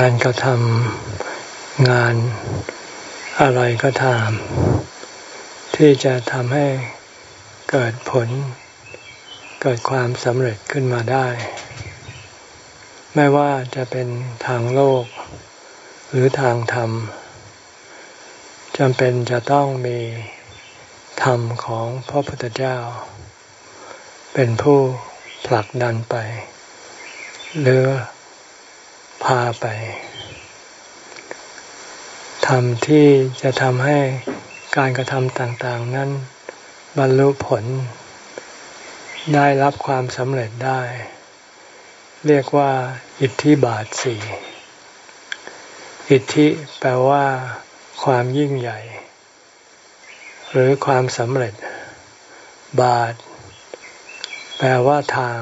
การกระทำงานอะไรก็ตาม ที่จะทำให้เกิดผล เกิดความสำเร็จขึ้นมาได้ ไม่ว่าจะเป็นทางโลก หรือทางธรรมจำเป็นจะต้องมีธรรมของพระพุทธเจ้า เป็นผู้ผลักดันไป หรือ พาไปทำที่จะทำให้การกระทำต่างๆ นั้นบรรลุผล ได้รับความสำเร็จได้ เรียกว่า อิทธิบาทสี่อิทธิแปลว่า ความยิ่งใหญ่ หรือความสำเร็จ บาท แปลว่าทาง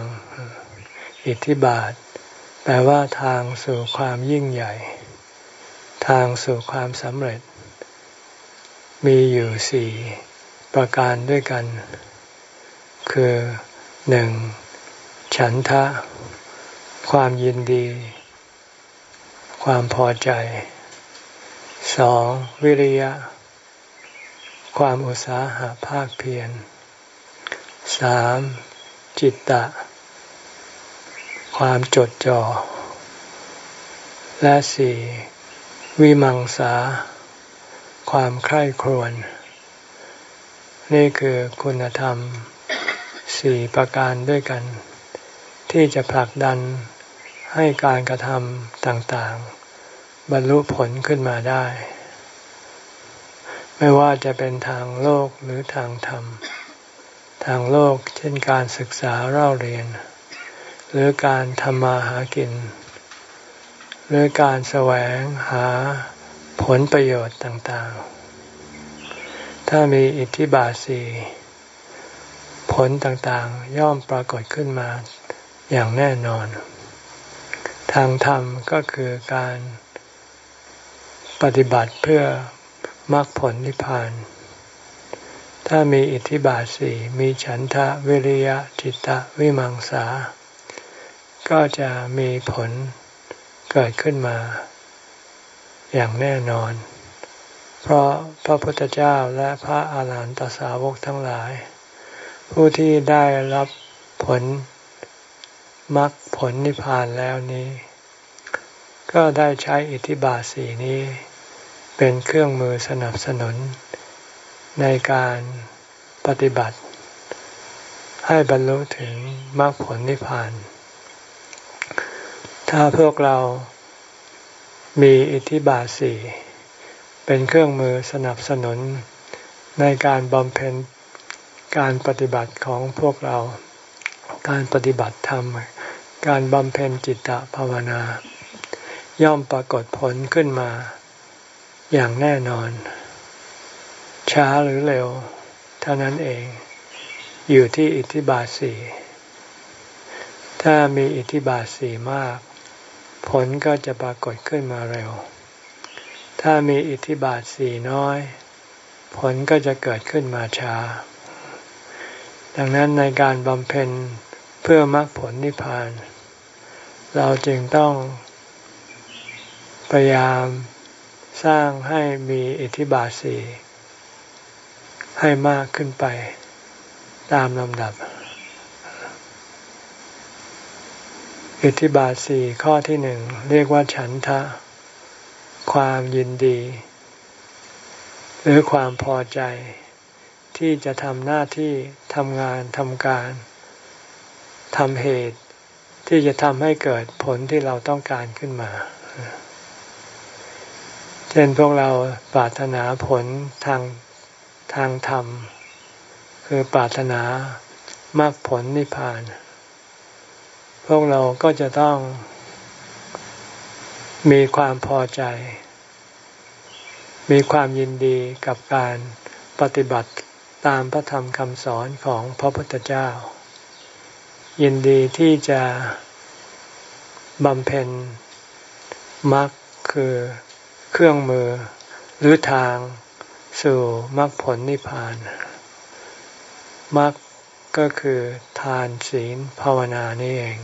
อิทธิบาท แปลว่าทางสู่ความยิ่งใหญ่ ทางสู่ความสำเร็จ มีอยู่สี่ประการด้วยกัน คือหนึ่งฉันทะ ความยินดี ความพอใจสองวิริยะ ความอุตสาหะภาคเพียรสามจิตตะ ความจดจ่อ และสี่วิมังสา ความใคร่ครวญนี่คือคุณธรรมสี่ประการด้วยกัน ที่จะผลักดันให้การกระทำต่างๆ บรรลุผลขึ้นมาได้ ไม่ว่าจะเป็นทางโลกหรือทางธรรม ทางโลกเช่นการศึกษาเล่าเรียน หรือการทำมาหากิน หรือการแสวงหาผลประโยชน์ต่างๆ ถ้ามีอิทธิบาทสีผลต่างๆ ย่อมปรากฏขึ้นมาอย่างแน่นอน ทางธรรมก็คือการปฏิบัติเพื่อมรรคผลนิพพาน ถ้ามีอิทธิบาทสี่มีฉันทะวิริยะจิตตะวิมังสา ก็จะมีผลเกิดขึ้นมา อย่างแน่นอน เพราะพระพุทธเจ้าและพระอาหารหันตสาวกทั้งหลาย ผู้ที่ได้รับผลมรรคผลนิพพานแล้วนี้ ก็ได้ใช้อิทธิบาทสีนี้ เป็นเครื่องมือสนับสนุน ในการปฏิบัติ ให้บรรลุถึงมรรคผลนิพพาน ถ้าพวกเรามีอิทธิบาทสี่เป็นเครื่องมือสนับสนุนในการบำเพ็ญการปฏิบัติของพวกเรา การปฏิบัติธรรม การบำเพ็ญจิตตภาวนา ย่อมปรากฏผลขึ้นมา อย่างแน่นอน ช้าหรือเร็ว เท่านั้นเอง อยู่ที่อิทธิบาทสี่ถ้ามีอิทธิบาทสี่มาก ผลก็จะปรากฏขึ้นมาเร็ว ถ้ามีอิทธิบาทสี่น้อย ผลก็จะเกิดขึ้นมาช้า ดังนั้นในการบำเพ็ญเพื่อมรรคผลนิพพาน เราจึงต้องพยายามสร้างให้มีอิทธิบาทสี่ให้มากขึ้นไปตามลำดับ อิทธิบาทสี่ข้อที่หนึ่งเรียกว่าฉันทะ ความยินดี หรือความพอใจ ที่จะทำหน้าที่ทำงานทำการทำเหตุ ที่จะทำให้เกิดผลที่เราต้องการขึ้นมา เช่นพวกเราปรารถนาผลทางทางธรรม คือปรารถนามรรคผลนิพพาน พวกเราก็จะต้องมีความพอใจ มีความยินดีกับการปฏิบัติตามพระธรรมคำสอนของพระพุทธเจ้า ยินดีที่จะบำเพ็ญมรรคคือเครื่องมือหรือทางสู่มรรคผลนิพพานมรรค ก็คือทานศีลภาวนานี่เอง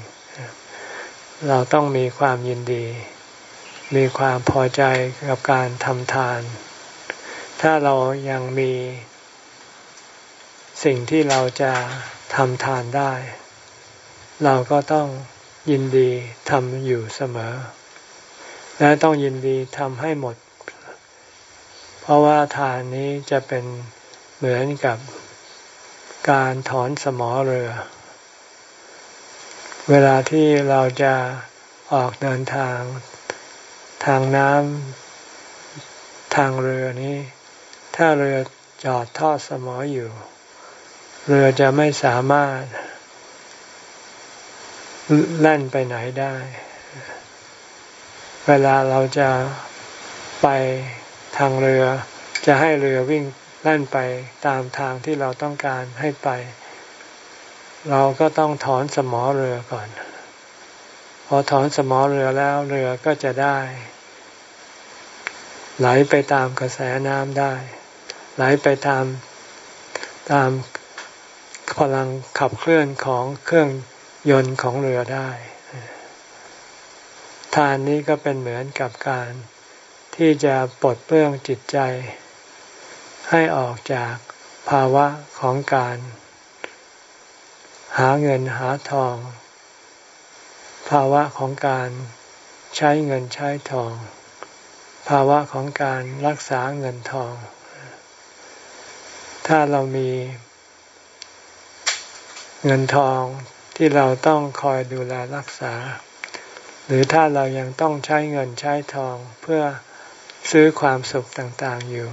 เราต้องมีความยินดี มีความพอใจกับการทำทาน ถ้าเรายังมีสิ่งที่เราจะทำทานได้ เราก็ต้องยินดีทำอยู่เสมอ และต้องยินดีทำให้หมด เพราะว่าทานนี้จะเป็นเหมือนกับ การถอนสมอเรือ เวลาที่เราจะออกเดินทาง ทางน้ำทางเรือนี้ ถ้าเรือจอดทอดสมออยู่ เรือจะไม่สามารถแล่นไปไหนได้ เวลาเราจะไปทางเรือ จะให้เรือวิ่ง แล่นไปตามทางที่เราต้องการให้ไป เราก็ต้องถอนสมอเรือก่อน พอถอนสมอเรือแล้วเรือก็จะได้ ไหลไปตามกระแสน้ำได้ ไหลไปตามตามพลังขับเคลื่อนของเครื่องยนต์ของเรือได้ ทานนี้ก็เป็นเหมือนกับการที่จะปลดเปลื้องจิตใจ ให้ออกจากภาวะของการ หาเงินหาทอง ภาวะของการใช้เงินใช้ทอง ภาวะของการรักษาเงินทอง ถ้าเรามี เงินทองที่เราต้องคอยดูแลรักษา หรือถ้าเรายังต้องใช้เงินใช้ทองเพื่อซื้อความสุขต่างๆอยู่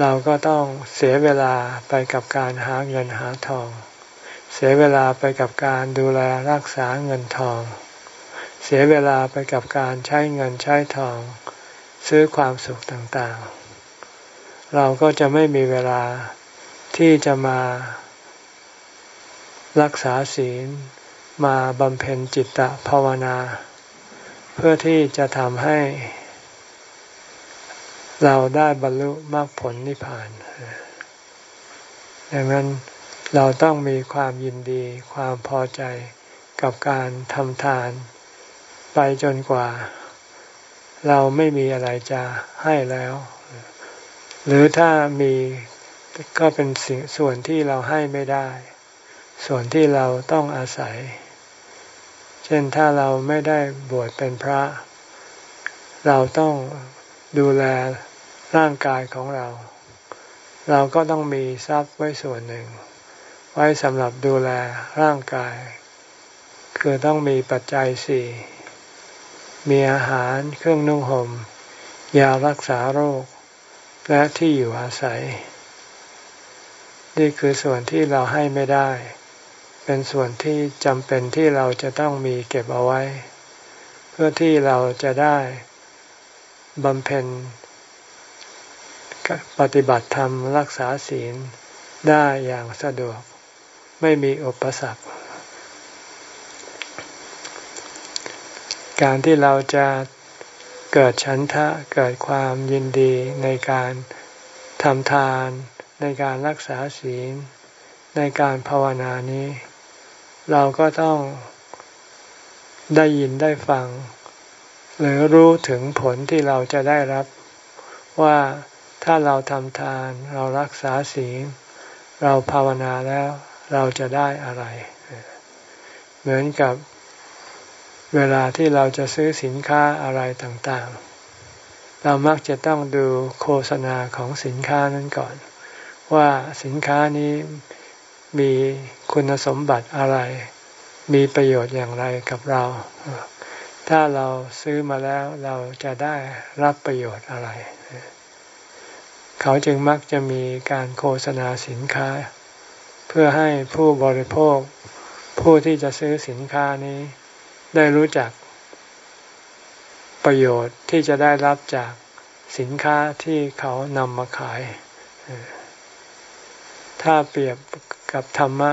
เราก็ต้องเสียเวลาไปกับการหาเงินหาทอง เสียเวลาไปกับการดูแลรักษาเงินทอง เสียเวลาไปกับการใช้เงินใช้ทอง ซื้อความสุขต่างๆ เราก็จะไม่มีเวลาที่จะมารักษาศีลมาบำเพ็ญจิตตภาวนา เพื่อที่จะทำให้ เราได้บรรลุมรรคผลนิพพานดังนั้นเราต้องมีความยินดีความพอใจกับการทำทาน ไปจนกว่า เราไม่มีอะไรจะให้แล้ว หรือถ้ามีก็เป็นสิ่งส่วนที่เราให้ไม่ได้ ส่วนที่เราต้องอาศัย เช่นถ้าเราไม่ได้บวชเป็นพระ เราต้อง ดูแลร่างกายของเรา เราก็ต้องมีทรัพย์ไว้ส่วนหนึ่ง ไว้สำหรับดูแลร่างกาย คือต้องมีปัจจัยสี่มีอาหารเครื่องนุ่งหม่มยารักษาโรค และที่อยู่อาศัย นี่คือส่วนที่เราให้ไม่ได้ เป็นส่วนที่จำเป็นที่เราจะต้องมีเก็บเอาไว้ เพื่อที่เราจะได้ บำเพ็ญปฏิบัติธรรมรักษาศีลได้อย่างสะดวก ไม่มีอุปสรรค การที่เราจะเกิดฉันทะเกิดความยินดีในการทำทาน ในการรักษาศีล ในการภาวนานี้ เราก็ต้องได้ยินได้ฟัง หรือรู้ถึงผลที่เราจะได้รับว่าถ้าเราทำทานเรารักษาศีล เราภาวนาแล้วเราจะได้อะไร เหมือนกับเวลาที่เราจะซื้อสินค้าอะไรต่างๆ เรามักจะต้องดูโฆษณาของสินค้านั้นก่อน ว่าสินค้านี้มีคุณสมบัติอะไร มีประโยชน์อย่างไรกับเรา ถ้าเราซื้อมาแล้วเราจะได้รับประโยชน์อะไร เขาจึงมักจะมีการโฆษณาสินค้า เพื่อให้ผู้บริโภค ผู้ที่จะซื้อสินค้านี้ ได้รู้จักประโยชน์ที่จะได้รับจากสินค้าที่เขานำมาขาย ถ้าเปรียบกับธรรมะ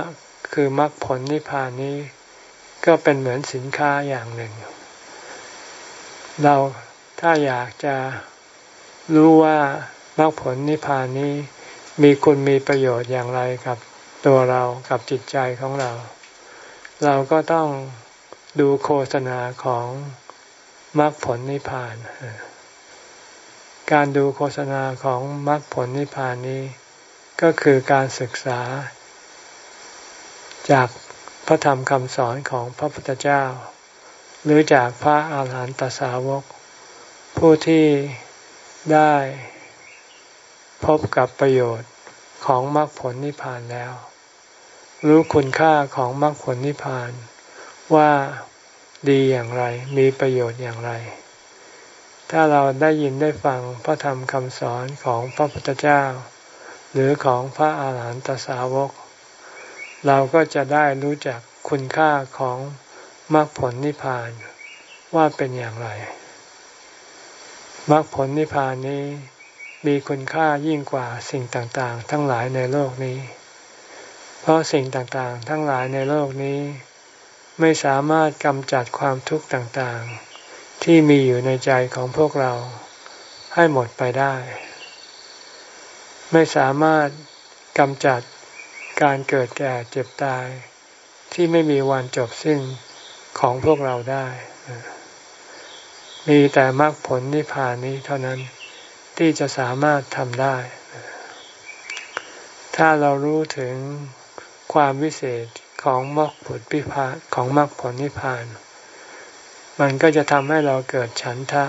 คือมรรคผลนิพพานนี้ ก็เป็นเหมือนสินค้าอย่างหนึ่ง เราถ้าอยากจะรู้ว่ามรรคผลนิพพานนี้ มีคุณมีประโยชน์อย่างไรกับตัวเรากับจิตใจของเรา เราก็ต้องดูโฆษณาของมรรคผลนิพพาน การดูโฆษณาของมรรคผลนิพพานนี้ ก็คือการศึกษา จากพระธรรมคำสอนของพระพุทธเจ้า หรือจากพระอาหารหันตสาวก ผู้ที่ได้พบกับประโยชน์ของมรรคผลนิพพานแล้ว รู้คุณค่าของมรรคผลนิพพาน ว่าดีอย่างไรมีประโยชน์อย่างไร ถ้าเราได้ยินได้ฟังพระธรรมคำสอนของพระพุทธเจ้า หรือของพระอาหารหันตสาวก เราก็จะได้รู้จักคุณค่าของ มรรคผลนิพพานว่าเป็นอย่างไรมรรคผลนิพพานนี้มีคุณค่ายิ่งกว่าสิ่งต่างๆ ทั้งหลายในโลกนี้ เพราะสิ่งต่างๆ ทั้งหลายในโลกนี้ ไม่สามารถกำจัดความทุกข์ต่างๆ ที่มีอยู่ในใจของพวกเราให้หมดไปได้ ไม่สามารถกำจัดการเกิดแก่เจ็บตาย ที่ไม่มีวันจบสิ้น ของพวกเราได้ มีแต่มรรคผลนิพพานนี้เท่านั้นที่จะสามารถทำได้ ถ้าเรารู้ถึงความวิเศษของมรรคผลนิพพานของมรรคผลนิพพาน มันก็จะทำให้เราเกิดฉันทะ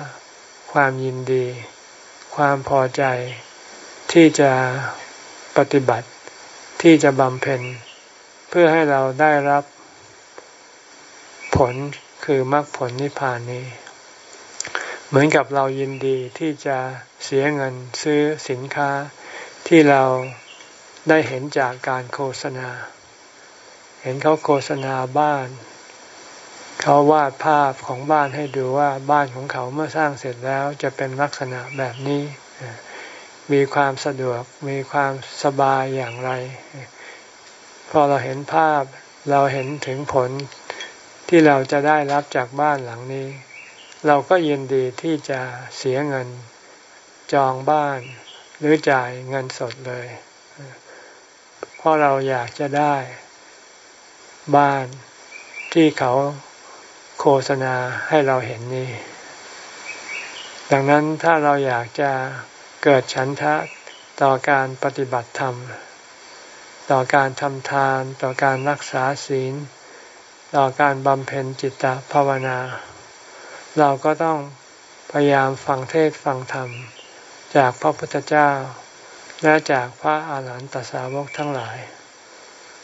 ความยินดี ความพอใจที่จะปฏิบัติที่จะบำเพ็ญ เพื่อให้เราได้รับ ผลคือมรรคผลนิพพานนี้ เหมือนกับเรายินดีที่จะเสียเงินซื้อสินค้าที่เราได้เห็นจากการโฆษณา เห็นเขาโฆษณาบ้าน เขาวาดภาพของบ้านให้ดูว่าบ้านของเขาเมื่อสร้างเสร็จแล้วจะเป็นลักษณะแบบนี้ มีความสะดวกมีความสบายอย่างไร พอเราเห็นภาพเราเห็นถึงผล ที่เราจะได้รับจากบ้านหลังนี้ เราก็ยินดีที่จะเสียเงินจองบ้าน หรือจ่ายเงินสดเลย เพราะเราอยากจะได้บ้านที่เขาโฆษณาให้เราเห็นนี้ ดังนั้นถ้าเราอยากจะเกิดฉันทะต่อการปฏิบัติธรรม ต่อการทำทาน ต่อการรักษาศีล ต่อการบำเพ็ญจิตตภาวนา เราก็ต้องพยายามฟังเทศฟังธรรม จากพระพุทธเจ้า และจากพระอาหารหันตสาวกทั้งหลาย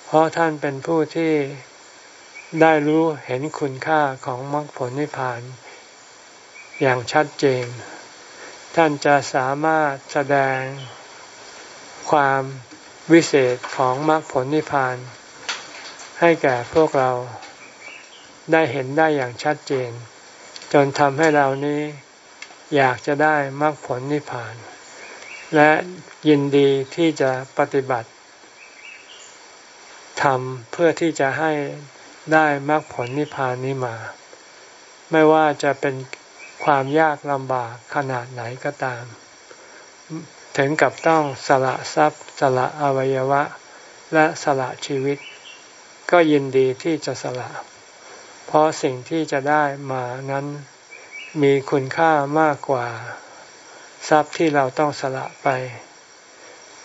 เพราะท่านเป็นผู้ที่ได้รู้เห็นคุณค่าของมรรคผลนิพพาน อย่างชัดเจน ท่านจะสามารถแสดงความวิเศษของมรรคผลนิพพาน ให้แก่พวกเรา ได้เห็นได้อย่างชัดเจน จนทำให้เรานี้อยากจะได้มรรคผลนิพพาน และยินดีที่จะปฏิบัติทำเพื่อที่จะให้ได้มรรคผลนิพพานนี้มา ไม่ว่าจะเป็นความยากลำบากขนาดไหนก็ตาม ถึงกับต้องสละทรัพย์ สละอวัยวะ และสละชีวิต ก็ยินดีที่จะสละ เพราะสิ่งที่จะได้มานั้นมีคุณค่ามากกว่า ทรัพย์ที่เราต้องสละไป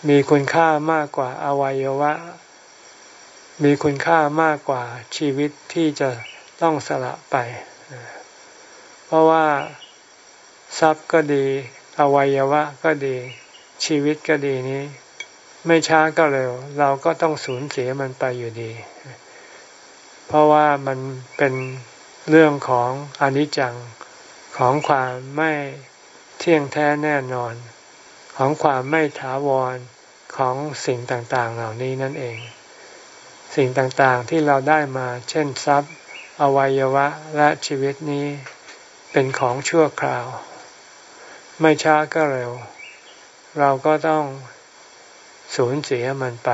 มีคุณค่ามากกว่าอวัยวะ มีคุณค่ามากกว่าชีวิตที่จะต้องสละไป เพราะว่าทรัพย์ก็ดี อวัยวะก็ดี ชีวิตก็ดีนี้ ไม่ช้าก็เร็ว เราก็ต้องสูญเสียมันไปอยู่ดี เพราะว่ามันเป็นเรื่องของอนิจจังของความไม่เที่ยงแท้แน่นอน ของความไม่ถาวรของสิ่งต่างๆ เหล่านี้นั่นเอง สิ่งต่างๆที่เราได้มา เช่นทรัพย์ อวัยวะและชีวิตนี้เป็นของชั่วคราว ไม่ช้าก็เร็ว เราก็ต้องสูญเสียมันไป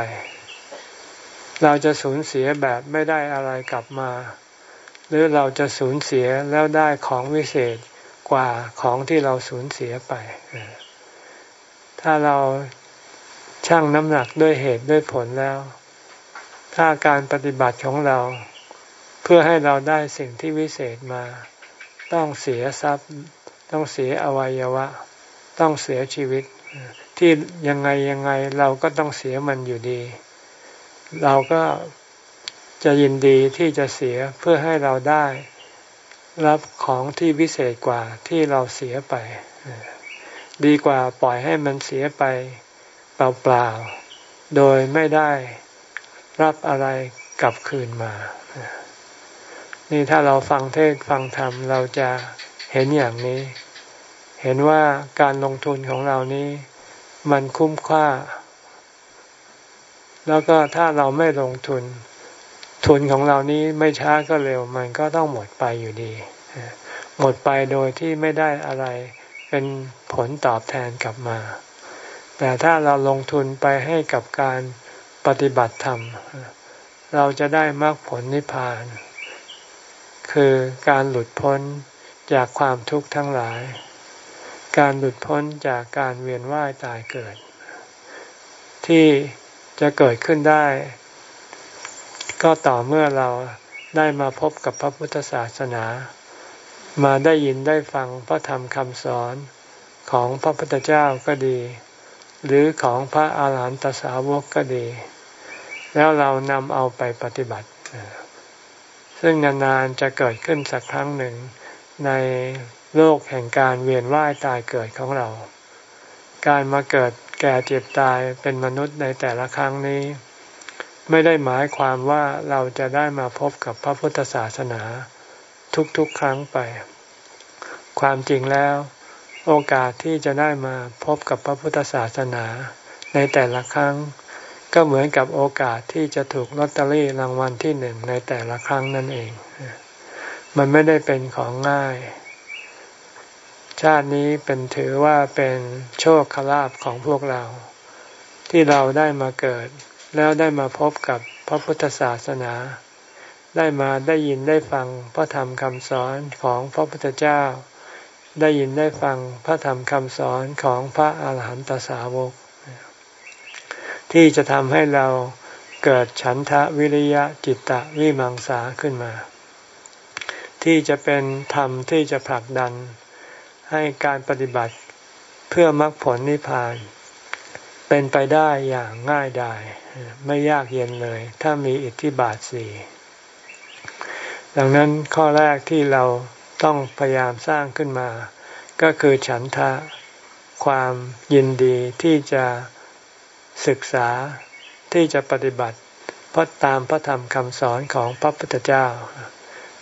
เราจะสูญเสียแบบไม่ได้อะไรกลับมา หรือเราจะสูญเสียแล้วได้ของวิเศษกว่าของที่เราสูญเสียไป ถ้าเราชั่งน้ำหนักด้วยเหตุด้วยผลแล้ว ถ้าการปฏิบัติของเรา เพื่อให้เราได้สิ่งที่วิเศษมา ต้องเสียทรัพย์ ต้องเสียอวัยวะ ต้องเสียชีวิต ที่ยังไงยังไงเราก็ต้องเสียมันอยู่ดี เราก็จะยินดีที่จะเสียเพื่อให้เราได้รับของที่วิเศษกว่าที่เราเสียไป ดีกว่าปล่อยให้มันเสียไปเปล่าๆ โดยไม่ได้รับอะไรกลับคืนมา นี่ถ้าเราฟังเทศฟังธรรมเราจะเห็นอย่างนี้ เห็นว่าการลงทุนของเรานี้ มันคุ้มค่า แล้วก็ถ้าเราไม่ลงทุน ทุนของเรานี้ไม่ช้าก็เร็ว มันก็ต้องหมดไปอยู่ดี หมดไปโดยที่ไม่ได้อะไรเป็นผลตอบแทนกลับมา แต่ถ้าเราลงทุนไปให้กับการปฏิบัติธรรม เราจะได้มรรคผลนิพพาน คือการหลุดพ้นจากความทุกข์ทั้งหลาย การหลุดพ้นจากการเวียนว่ายตายเกิด ที่ จะเกิดขึ้นได้ ก็ต่อเมื่อเราได้มาพบกับพระพุทธศาสนา มาได้ยินได้ฟังพระธรรมคำสอนของพระพุทธเจ้าก็ดี หรือของพระอาหารหันตสาวกก็ดี แล้วเรานำเอาไปปฏิบัติ ซึ่งนานๆจะเกิดขึ้นสักครั้งหนึ่งในโลกแห่งการเวียนว่ายตายเกิดของเรา การมาเกิด แก่เจ็บตายเป็นมนุษย์ในแต่ละครั้งนี้ ไม่ได้หมายความว่าเราจะได้มาพบกับพระพุทธศาสนาทุกๆครั้งไป ความจริงแล้ว โอกาสที่จะได้มาพบกับพระพุทธศาสนา ในแต่ละครั้ง ก็เหมือนกับโอกาสที่จะถูกลอตเตอรี่รางวัลที่หนึ่งในแต่ละครั้งนั่นเอง มันไม่ได้เป็นของง่าย ชาตินี้เป็นถือว่าเป็นโชคคลาภของพวกเรา ที่เราได้มาเกิด แล้วได้มาพบกับพระพุทธศาสนา ได้มาได้ยินได้ฟังพระธรรมคำสอนของพระพุทธเจ้า ได้ยินได้ฟังพระธรรมคำสอนของพระอาหารหันตสาวก ที่จะทำให้เราเกิดฉันทะวิริยะจิตตะวิมังสาขึ้นมา ที่จะเป็นธรรมที่จะผลักดัน ให้การปฏิบัติเพื่อมรรคผลนิพพาน เป็นไปได้อย่างง่ายดายไม่ยากเย็นเลย ถ้ามีอิทธิบาทสี่ดังนั้นข้อแรกที่เราต้องพยายามสร้างขึ้นมา ก็คือฉันทะความยินดีที่จะศึกษาที่จะปฏิบัติเพราะตามพระธรรมคำสอนของพระพุทธเจ้า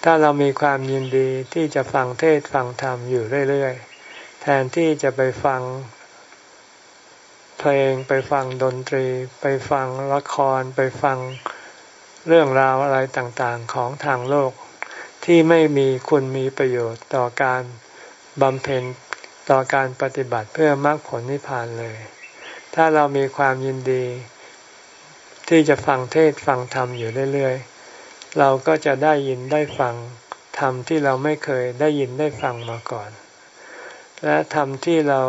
ถ้าเรามีความยินดีที่จะฟังเทศฟังธรรมอยู่เรื่อยๆ แทนที่จะไปฟังเพลงไปฟังดนตรี ไปฟังละคร ไปฟังเรื่องราวอะไรต่างๆของทางโลก ที่ไม่มีคุณมีประโยชน์ต่อการบำเพ็ญต่อการปฏิบัติเพื่อมรรคผลนิพพานเลย ถ้าเรามีความยินดี ที่จะฟังเทศฟังธรรมอยู่เรื่อยๆ เราก็จะได้ยินได้ฟังธรรมที่เราไม่เคยได้ยินได้ฟังมาก่อน และธรรมที่เรา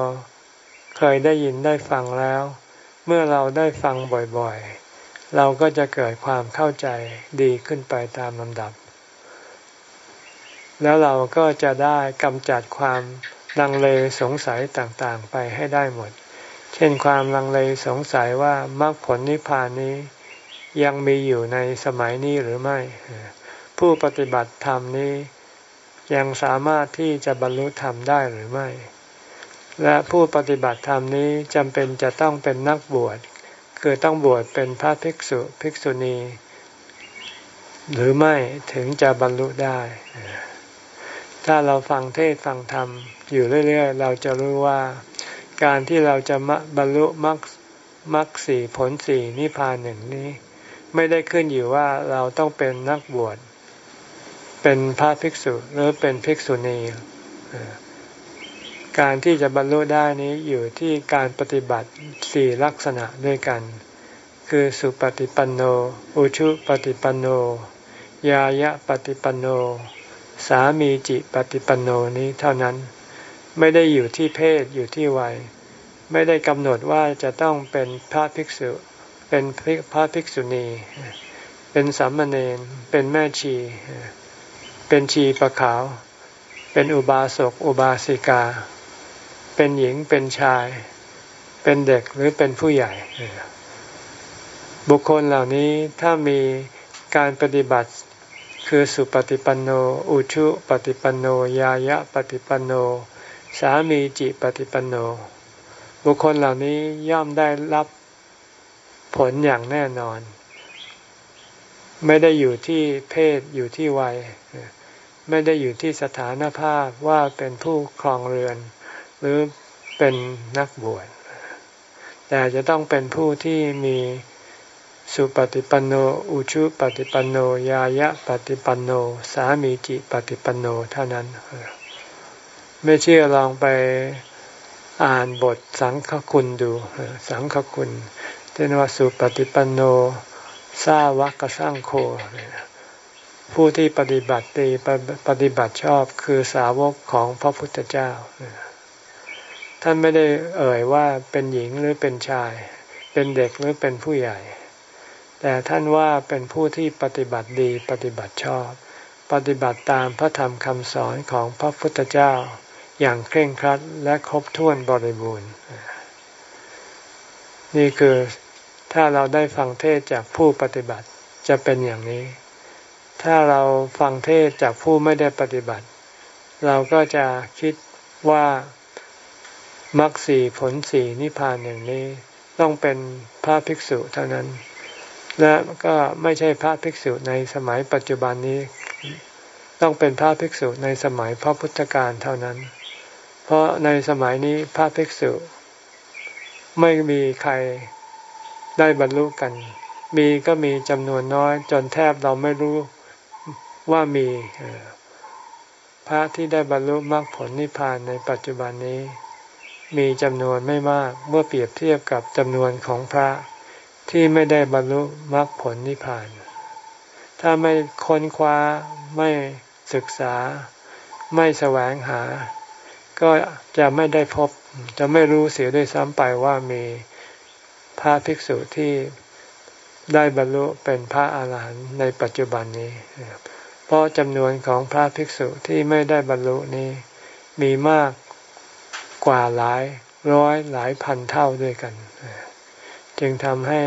เคยได้ยินได้ฟังแล้ว เมื่อเราได้ฟังบ่อยๆ เราก็จะเกิดความเข้าใจดีขึ้นไปตามลำดับ แล้วเราก็จะได้กำจัดความลังเลสงสัยต่างๆ ไปให้ได้หมด เช่นความลังเลสงสัยว่ามรรคผลนิพพานนี้ ยังมีอยู่ในสมัยนี้หรือไม่ ผู้ปฏิบัติธรรมนี้ยังสามารถที่จะบรรลุธรรมได้หรือไม่ และผู้ปฏิบัติธรรมนี้จำเป็นจะต้องเป็นนักบวช คือต้องบวชเป็นพระภิกษุภิกษุณี หรือไม่ถึงจะบรรลุได้ ถ้าเราฟังเทศฟังธรรม อยู่เรื่อยๆ เราจะรู้ว่าการที่เราจะบรรลุมรรคมรรคสี่ผลสี่นิพพานหนึ่งนี้ ไม่ได้ขึ้นอยู่ว่าเราต้องเป็นนักบวช เป็นพระภิกษุหรือเป็นภิกษุณีการที่จะบรรลุได้นี้อยู่ที่การปฏิบัติสี่ลักษณะด้วยกัน คือสุปฏิปันโน อุชุปฏิปันโน ยายะปฏิปันโน สามีจิปฏิปันโนนี้เท่านั้น ไม่ได้อยู่ที่เพศอยู่ที่วัย ไม่ได้กำหนดว่าจะต้องเป็นพระภิกษุ เป็นพระภิกษุณี เป็นสามเณรเป็นแม่ชี เป็นชีประขาว เป็นอุบาสกอุบาสิกา เป็นหญิงเป็นชาย เป็นเด็กหรือเป็นผู้ใหญ่ บุคคลเหล่านี้ถ้ามีการปฏิบัติคือสุปฏิปันโน อุชุปฏิปันโน ยายะปฏิปันโน สามีจิปฏิปันโน บุคคลเหล่านี้ย่อมได้รับ ผลอย่างแน่นอน ไม่ได้อยู่ที่เพศอยู่ที่วัย ไม่ได้อยู่ที่สถานภาพว่าเป็นผู้ครองเรือน หรือเป็นนักบวชแต่จะต้องเป็นผู้ที่มีสุปฏิปันโน อุชุปฏิปันโน ยายะปฏิปันโน สามีจิปฏิปันโนเท่านั้น ไม่เชื่อลองไปอ่านบทสังฆคุณดู สังฆคุณ ช่นว่าสุปฏิปันโนสาวกสร้างโค ผู้ที่ปฏิบัติดีปฏิบัติชอบคือสาวกของพระพุทธเจ้า ท่านไม่ได้เอ่ยว่าเป็นหญิงหรือเป็นชาย เป็นเด็กหรือเป็นผู้ใหญ่ แต่ท่านว่าเป็นผู้ที่ปฏิบัติดีปฏิบัติชอบ ปฏิบัติตามพระธรรมคำสอนของพระพุทธเจ้า อย่างเคร่งครัดและครบถ้วนบริบูรณ์ นี่คือ ถ้าเราได้ฟังเทศจากผู้ปฏิบัติจะเป็นอย่างนี้ ถ้าเราฟังเทศจากผู้ไม่ได้ปฏิบัติ เราก็จะคิดว่ามรรคสีผลสีนิพพานอย่างนี้ ต้องเป็นพระภิกษุเท่านั้น และก็ไม่ใช่พระภิกษุในสมัยปัจจุบันนี้ ต้องเป็นพระภิกษุในสมัยพระพุทธการเท่านั้น เพราะในสมัยนี้พระภิกษุ ไม่มีใคร ได้บรรลุกัน มีก็มีจำนวนน้อย จนแทบเราไม่รู้ว่ามีพระที่ได้บรรลุมรรคผลนิพพานในปัจจุบันนี้ มีจำนวนไม่มากเมื่อเปรียบเทียบกับจำนวนของพระที่ไม่ได้บรรลุมรรคผลนิพพาน ถ้าไม่ค้นคว้าไม่ศึกษา ไม่แสวงหา ก็จะไม่ได้พบจะไม่รู้เสียด้วยซ้ำไปว่ามี พระภิกษุที่ได้บรรลุเป็นพระอาหารหันต์ในปัจจุบันนี้ เพราะจำนวนของพระภิกษุที่ไม่ได้บรรลุนี้ มีมากกว่าหลายร้อยหลายพันเท่าด้วยกัน จึงทำให้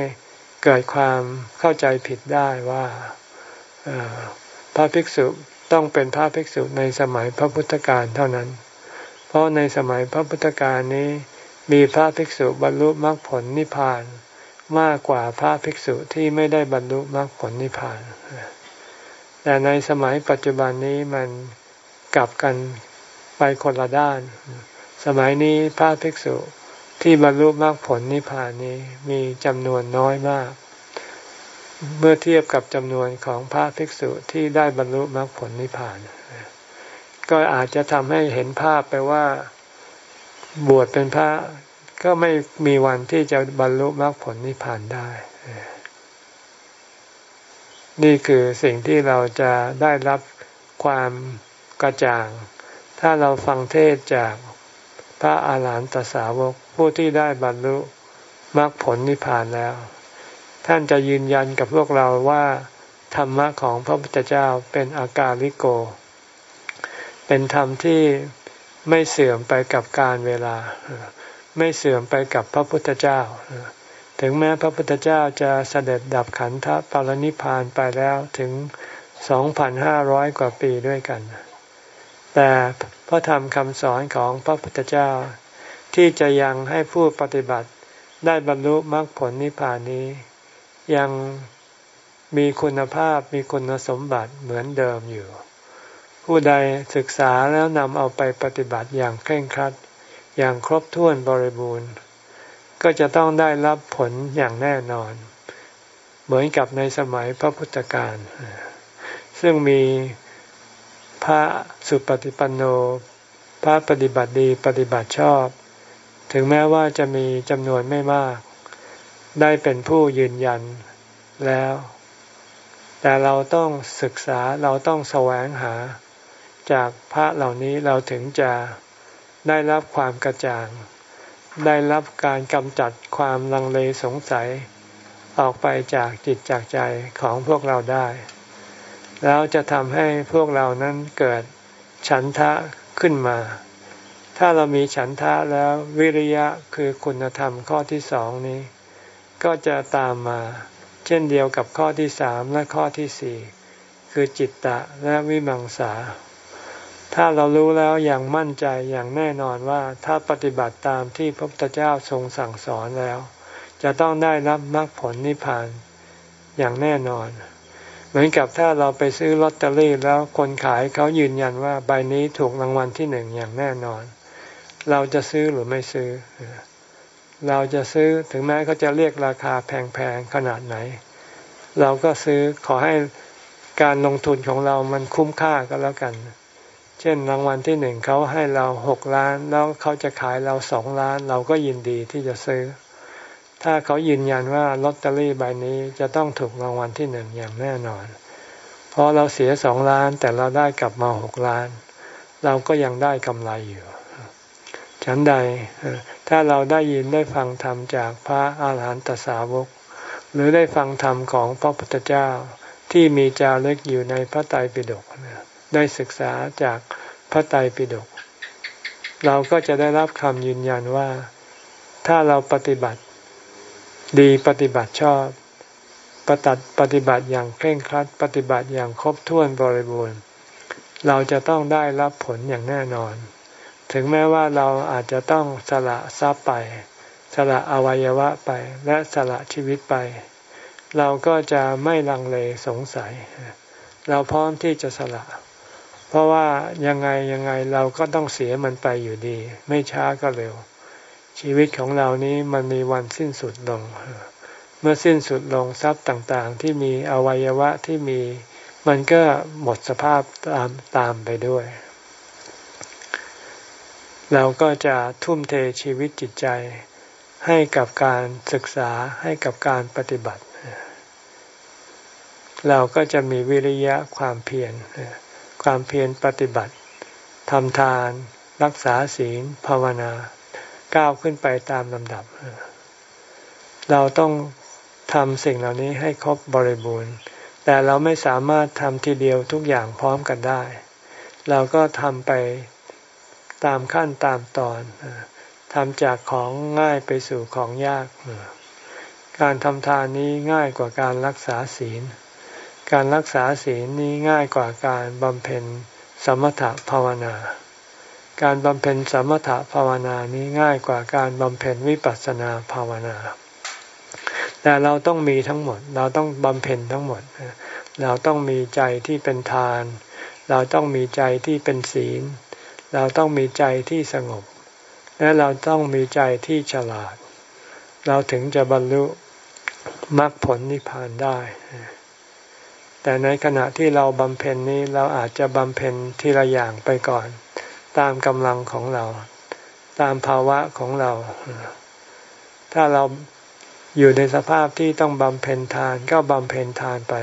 เกิดความเข้าใจผิดได้ว่าพระภิกษุต้องเป็นพระภิกษุในสมัยพระพุทธการเท่านั้น เพราะในสมัยพระพุทธการนี้ มีพระภิกษุบรรลุมรรคผลนิพพาน มากกว่าพระภิกษุที่ไม่ได้บรรลุมรรคผลนิพพาน แต่ในสมัยปัจจุบันนี้มันกลับกันไปคนละด้าน สมัยนี้พระภิกษุที่บรรลุมรรคผลนิพพานนี้มีจำนวนน้อยมาก เมื่อเทียบกับจำนวนของพระภิกษุที่ได้บรรลุมรรคผลนิพพาน ก็อาจจะทำให้เห็นภาพไปว่า บวชเป็นพระก็ไม่มีวันที่จะบรรลุมรรคผลนิพพานได้ นี่คือสิ่งที่เราจะได้รับความกระจ่าง ถ้าเราฟังเทศจากพระอาหารหันตสาวกผู้ที่ได้บรรลุมรรคผลนิพพานแล้ว ท่านจะยืนยันกับพวกเราว่าธรรมะของพระพุทธเจ้าเป็นอากาลิโก เป็นธรรมที่ ไม่เสื่อมไปกับการเวลา ไม่เสื่อมไปกับพระพุทธเจ้า ถึงแม้พระพุทธเจ้าจะเสด็จดับขันธปรินิพานไปแล้วถึง 2,500 กว่าปีด้วยกัน แต่พระธรรมคำสอนของพระพุทธเจ้า ที่จะยังให้ผู้ปฏิบัติได้บรรลุมรรคผลนิพพานนี้ ยังมีคุณภาพมีคุณสมบัติเหมือนเดิมอยู่ ผู้ใดศึกษาแล้วนำเอาไปปฏิบัติอย่างเคร่งครัด อย่างครบถ้วนบริบูรณ์ ก็จะต้องได้รับผลอย่างแน่นอน เหมือนกับในสมัยพระพุทธการ ซึ่งมีพระสุปฏิปันโน พระปฏิบัติดีปฏิบัติชอบ ถึงแม้ว่าจะมีจำนวนไม่มาก ได้เป็นผู้ยืนยันแล้ว แต่เราต้องศึกษาเราต้องแสวงหา จากพระเหล่านี้เราถึงจะได้รับความกระจ่าง ได้รับการกำจัดความลังเลสงสัย ออกไปจากจิตจากใจของพวกเราได้ แล้วจะทำให้พวกเรานั้นเกิดฉันทะขึ้นมา ถ้าเรามีฉันทะแล้ววิริยะคือคุณธรรมข้อที่สองนี้ ก็จะตามมา เช่นเดียวกับข้อที่สามและข้อที่สี่คือจิตตะและวิมังสา ถ้าเรารู้แล้วอย่างมั่นใจอย่างแน่นอนว่าถ้าปฏิบัติตามที่พระพุทธเจ้าทรงสั่งสอนแล้ว จะต้องได้รับมรรคผลนิพพานอย่างแน่นอน เหมือนกับถ้าเราไปซื้อลอตเตอรี่แล้วคนขายเขายืนยันว่าใบนี้ถูกรางวัลที่หนึ่งอย่างแน่นอน เราจะซื้อหรือไม่ซื้อ เราจะซื้อถึงแม้เขาจะเรียกราคาแพงๆขนาดไหน เราก็ซื้อขอให้การลงทุนของเรามันคุ้มค่าก็แล้วกัน เช่นรางวัลที่หนึ่งเขาให้เราหกล้านแล้วเขาจะขายเราสองล้าน เราก็ยินดีที่จะซื้อ ถ้าเขายืนยันว่าลอตเตอรี่ใบนี้จะต้องถูกรางวัลที่หนึ่งอย่างแน่นอนเพราะเราเสียสองล้านแต่เราได้กลับมาหกล้าน เราก็ยังได้กำไรอยู่ฉันใดถ้าเราได้ยินได้ฟังธรรมจากพระอาหารหันตสาวก หรือได้ฟังธรรมของพระพุทธเจ้าที่มีจารึกอยู่ในพระไตรปิฎก ได้ศึกษาจากพระไตรปิฎกเราก็จะได้รับคำยืนยันว่า ถ้าเราปฏิบัติ ดีปฏิบัติชอบปฏิปฏิบัติอย่างเคร่งครัด ปฏิบัติอย่างครบถ้วนบริบูรณ์ เราจะต้องได้รับผลอย่างแน่นอน ถึงแม้ว่าเราอาจจะต้องสละทรัพย์ไป สละอวัยวะไปและสละชีวิตไป เราก็จะไม่ลังเลสงสัย เราพร้อมที่จะสละ เพราะว่ายังไงยังไงเราก็ต้องเสียมันไปอยู่ดี ไม่ช้าก็เร็ว ชีวิตของเรานี้มันมีวันสิ้นสุดลง เมื่อสิ้นสุดลงทรัพย์ต่างๆ ที่มีอวัยวะที่มี มันก็หมดสภาพตามตามไปด้วย เราก็จะทุ่มเทชีวิตจิตใจให้กับการศึกษาให้กับการปฏิบัติ เราก็จะมีวิริยะความเพียร ความเพียรปฏิบัติทำทาน รักษาศีลภาวนา ก้าวขึ้นไปตามลำดับ เราต้องทำสิ่งเหล่านี้ให้ครบบริบูรณ์ แต่เราไม่สามารถทำทีเดียวทุกอย่างพร้อมกันได้ เราก็ทำไปตามขั้นตามตอนทำจากของง่ายไปสู่ของยาก การทำทานนี้ง่ายกว่าการรักษาศีล การรักษาศีลนี้ง่ายกว่าการบำเพ็ญสมถภาวนา การบำเพ็ญสมถภาวนานี้ง่ายกว่าการบำเพ็ญวิปัสสนาภาวนา แต่เราต้องมีทั้งหมด เราต้องบำเพ็ญทั้งหมด เราต้องมีใจที่เป็นทาน เราต้องมีใจที่เป็นศีล เราต้องมีใจที่สงบ และเราต้องมีใจที่ฉลาด เราถึงจะบรรลุมรรคผลนิพพานได้ แต่ในขณะที่เราบำเพ็ญนี้เราอาจจะบำเพ็ญทีละอย่างไปก่อน ตามกำลังของเรา ตามภาวะของเรา ถ้าเราอยู่ในสภาพที่ต้องบำเพ็ญทานก็บำเพ็ญทานไป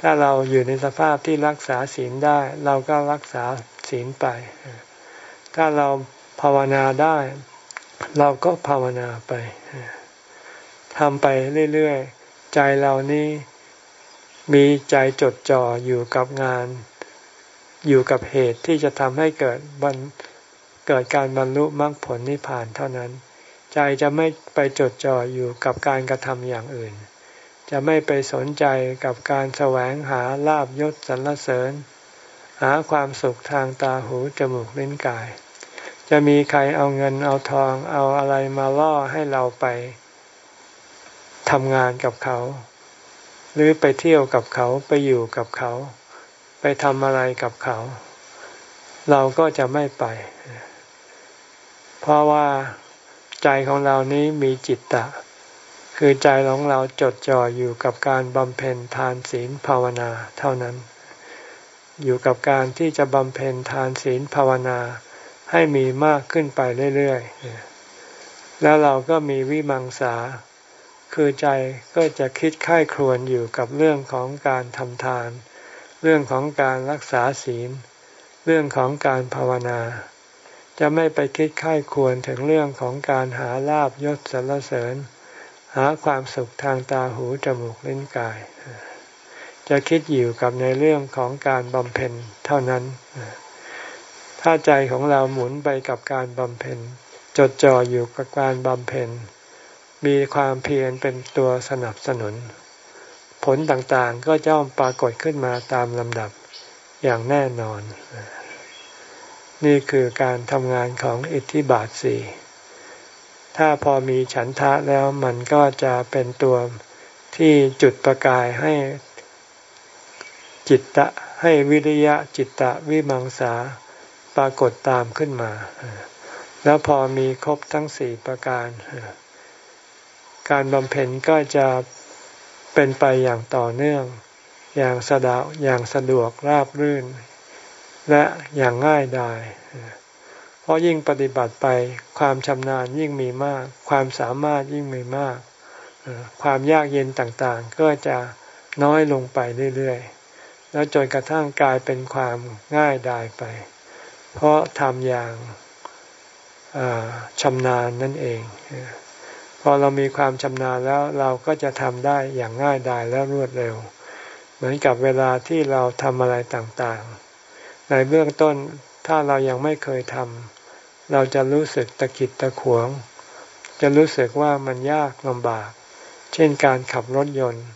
ถ้าเราอยู่ในสภาพที่รักษาศีลได้ เราก็รักษาศีลไป ถ้าเราภาวนาได้ เราก็ภาวนาไปทำไปเรื่อยๆ ใจเรานี้ มีใจจดจ่ออยู่กับงาน อยู่กับเหตุที่จะทำให้เกิดบรเกิดการบรรลุมรรคผลนิพพานเท่านั้น ใจจะไม่ไปจดจ่ออยู่กับการกระทำอย่างอื่น จะไม่ไปสนใจกับการแสวงหาลาบยศสรรเสริญ หาความสุขทางตาหูจมูกลิ้นกาย จะมีใครเอาเงินเอาทองเอาอะไรมาล่อให้เราไปทำงานกับเขา หรือไปเที่ยวกับเขาไปอยู่กับเขา ไปทำอะไรกับเขา เราก็จะไม่ไป เพราะว่าใจของเรานี้มีจิตตะ คือใจของเราจดจ่ออยู่กับการบำเพ็ญทานศีลภาวนาเท่านั้น อยู่กับการที่จะบำเพ็ญทานศีลภาวนาให้มีมากขึ้นไปเรื่อยๆแล้วเราก็มีวิมังสา คือใจก็จะคิดค่ายครวนอยู่กับเรื่องของการทำทาน เรื่องของการรักษาศีล เรื่องของการภาวนา จะไม่ไปคิดค่ายควรถึงเรื่องของการหาลาบยศสรรเสริญ หาความสุขทางตาหูจมูกลิ้นกาย จะคิดอยู่กับในเรื่องของการบำเพ็ญเท่านั้น ถ้าใจของเราหมุนไปกับการบำเพ็ญจดจ่ออยู่กับการบำเพ็ญ มีความเพียรเป็นตัวสนับสนุน ผลต่างๆก็จะปรากฏขึ้นมาตามลำดับอย่างแน่นอน นี่คือการทำงานของอิทธิบาทสี่ถ้าพอมีฉันทะแล้วมันก็จะเป็นตัวที่จุดประกายให้จิตตะให้วิริยะจิตตะวิมังสาปรากฏตามขึ้นมา แล้วพอมีครบทั้งสี่ประการ การบำเพ็ญก็จะเป็นไปอย่างต่อเนื่อง อย่างสะดาอย่างสะดวกราบรื่น และอย่างง่ายดายเพราะยิ่งปฏิบัติไปความชำนาญยิ่งมีมาก ความสามารถยิ่งมีมาก ความยากเย็นต่างๆ ก็จะน้อยลงไปเรื่อยๆ แล้วจนกระทั่งกลายเป็นความง่ายดายไป เพราะทำอย่างชำนาญนั่นเอง พอเรามีความชำนาญแล้วเราก็จะทำได้อย่างง่ายดายและรวดเร็ว เหมือนกับเวลาที่เราทำอะไรต่างๆ ในเบื้องต้นถ้าเรายังไม่เคยทำเราจะรู้สึกตะกิดตะขวง จะรู้สึกว่ามันยากลำบาก เช่นการขับรถยนต์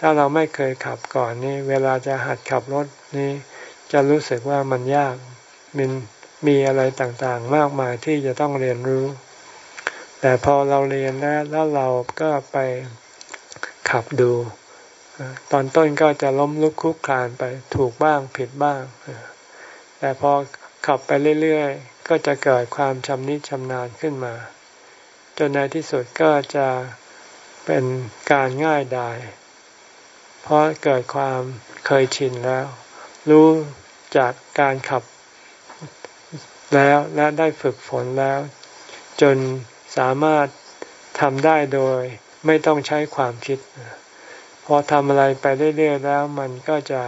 ถ้าเราไม่เคยขับก่อนนี่เวลาจะหัดขับรถนี่จะรู้สึกว่ามันยากมันมีอะไรต่างๆ มากมายที่จะต้องเรียนรู้ แต่พอเราเรียนแล้วแล้วเราก็ไปขับดู ตอนต้นก็จะล้มลุกคลุกคลานไปถูกบ้างผิดบ้าง แต่พอขับไปเรื่อยๆ ก็จะเกิดความชำนิชำนาญขึ้นมา จนในที่สุดก็จะเป็นการง่ายดาย เพราะเกิดความเคยชินแล้ว รู้จากการขับแล้วและได้ฝึกฝนแล้ว จน สามารถทำได้โดยไม่ต้องใช้ความคิด พอทำอะไรไปเรื่อยๆแล้ว มันก็จะ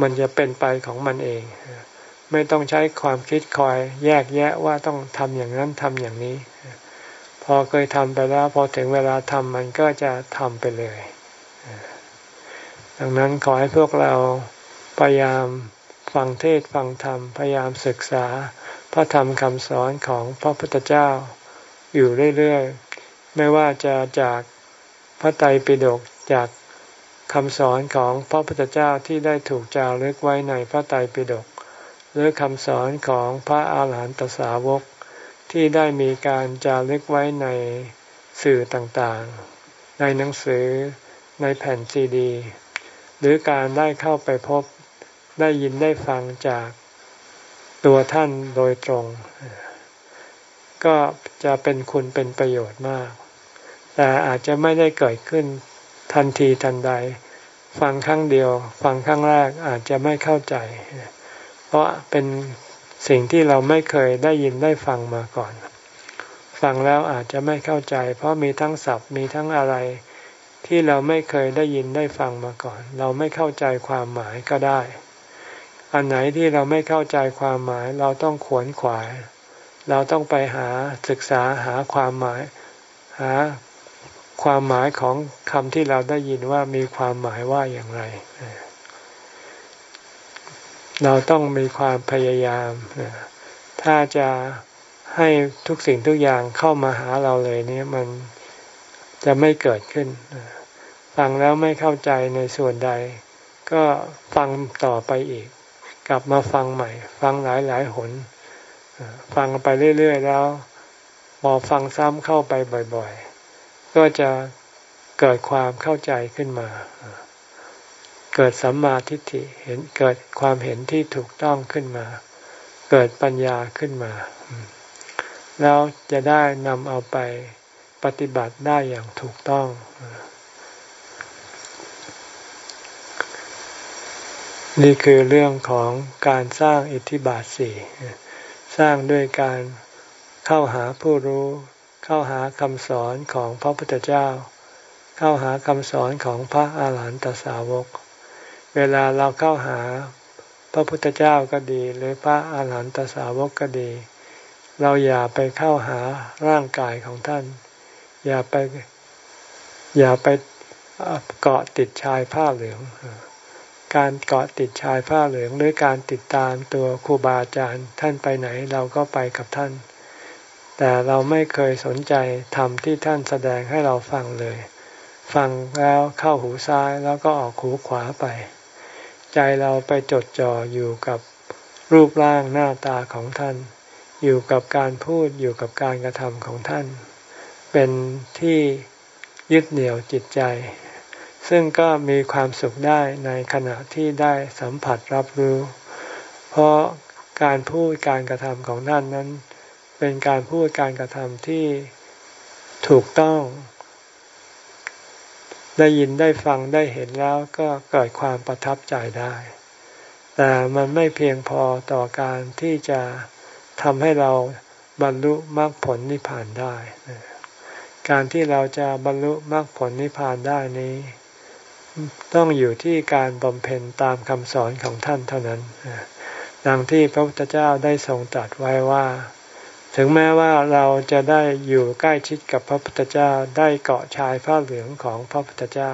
มันจะเป็นไปของมันเอง ไม่ต้องใช้ความคิดคอยแยกแยะว่าต้องทำอย่างนั้นทำอย่างนี้ พอเคยทำไปแล้ว พอถึงเวลาทำมันก็จะทำไปเลย ดังนั้นขอให้พวกเราพยายามฟังเทศฟังธรรม พยายามศึกษา พระธรรมคำสอนของพระพุทธเจ้าอยู่เรื่อยๆ ไม่ว่าจะจากพระไตรปิฎกจากคำสอนของพระพุทธเจ้าที่ได้ถูกจารึกไว้ในพระไตรปิฎกหรือคำสอนของพระอาหารหันตสาวกที่ได้มีการจารึกไว้ในสื่อต่างๆ ในหนังสือในแผ่นซีดี หรือการได้เข้าไปพบได้ยินได้ฟังจาก ตัวท่านโดยตรง ก็จะเป็นคุณเป็นประโยชน์มาก แต่อาจจะไม่ได้เกิดขึ้นทันทีทันใด ฟังครั้งเดียว ฟังครั้งแรกอาจจะไม่เข้าใจ เพราะเป็นสิ่งที่เราไม่เคยได้ยินได้ฟังมาก่อน ฟังแล้วอาจจะไม่เข้าใจ เพราะมีทั้งศัพท์มีทั้งอะไรที่เราไม่เคยได้ยินได้ฟังมาก่อน เราไม่เข้าใจความหมายก็ได้ อันไหนที่เราไม่เข้าใจความหมาย เราต้องขวนขวาย เราต้องไปหาศึกษาหาความหมาย หาความหมายของคำที่เราได้ยินว่ามีความหมายว่าอย่างไร เราต้องมีความพยายาม ถ้าจะให้ทุกสิ่งทุกอย่างเข้ามาหาเราเลยนี่มันจะไม่เกิดขึ้น ฟังแล้วไม่เข้าใจในส่วนใด ก็ฟังต่อไปอีก กลับมาฟังใหม่ ฟังหลายหลายหนฟังไปเรื่อยๆแล้วพอฟังซ้ำเข้าไปบ่อยๆ ก็จะเกิดความเข้าใจขึ้นมา เกิดสัมมาทิฏฐิเห็นเกิดความเห็นที่ถูกต้องขึ้นมา เกิดปัญญาขึ้นมา แล้วจะได้นำเอาไปปฏิบัติได้อย่างถูกต้อง นี่คือเรื่องของการสร้างอิทธิบาทสี่สร้างด้วยการเข้าหาผู้รู้ เข้าหาคำสอนของพระพุทธเจ้า เข้าหาคำสอนของพระอาหารหันตสาวก เวลาเราเข้าหาพระพุทธเจ้าก็ดี หรือพระอาหารหันตสาวกก็ดี เราอย่าไปเข้าหาร่างกายของท่าน อย่าไปอย่าไปเกาะติดชายผ้าเหลือง การเกาะติดชายผ้าเหลืองหรือการติดตามตัวครูบาอาจารย์ท่านไปไหนเราก็ไปกับท่าน แต่เราไม่เคยสนใจธรรมที่ท่านแสดงให้เราฟังเลย ฟังแล้วเข้าหูซ้ายแล้วก็ออกหูขวาไป ใจเราไปจดจ่ออยู่กับรูปร่างหน้าตาของท่าน อยู่กับการพูดอยู่กับการกระทำของท่าน เป็นที่ยึดเหนี่ยวจิตใจ ซึ่งก็มีความสุขได้ในขณะที่ได้สัมผัสรับรู้ เพราะการพูดการกระทำของท่านนั้น เป็นการพูดการกระทำที่ถูกต้อง ได้ยินได้ฟังได้เห็นแล้วก็เกิดความประทับใจได้ แต่มันไม่เพียงพอต่อการที่จะทำให้เราบรรลุมรรคผลนิพพานได้ การที่เราจะบรรลุมรรคผลนิพพานได้นี้ ต้องอยู่ที่การบำเพ็ญตามคำสอนของท่านเท่านั้นดังที่พระพุทธเจ้าได้ทรงตรัสไว้ว่า ถึงแม้ว่าเราจะได้อยู่ใกล้ชิดกับพระพุทธเจ้าได้เกาะชายผ้าเหลืองของพระพุทธเจ้า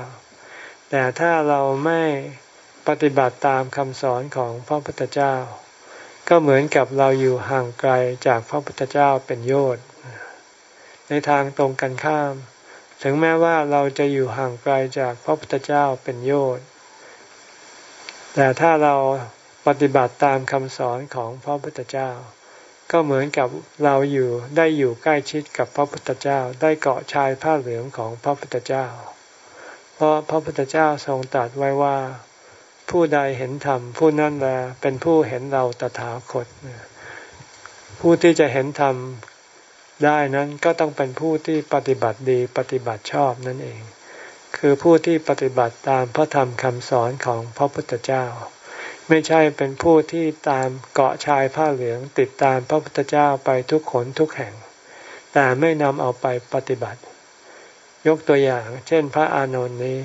แต่ถ้าเราไม่ปฏิบัติตามคำสอนของพระพุทธเจ้า ก็เหมือนกับเราอยู่ห่างไกลจากพระพุทธเจ้าเป็นโยชน์ในทางตรงกันข้าม ถึงแม้ว่าเราจะอยู่ห่างไกลจากพระพุทธเจ้าเป็นโยชน์แต่ถ้าเราปฏิบัติตามคำสอนของพระพุทธเจ้า ก็เหมือนกับเราอยู่ได้อยู่ใกล้ชิดกับพระพุทธเจ้า ได้เกาะชายผ้าเหลืองของพระพุทธเจ้า เพราะพระพุทธเจ้าทรงตรัสไว้ว่าผู้ใดเห็นธรรมผู้นั้นแหละเป็นผู้เห็นเราตถาคต ผู้ที่จะเห็นธรรม ได้นั้นก็ต้องเป็นผู้ที่ปฏิบัติดีปฏิบัติชอบนั่นเอง คือผู้ที่ปฏิบัติตามพระธรรมคำสอนของพระพุทธเจ้า ไม่ใช่เป็นผู้ที่ตามเกาะชายผ้าเหลืองติดตามพระพุทธเจ้าไปทุกขนทุกแห่ง แต่ไม่นำเอาไปปฏิบัติ ยกตัวอย่าง เช่นพระอานนท์นี้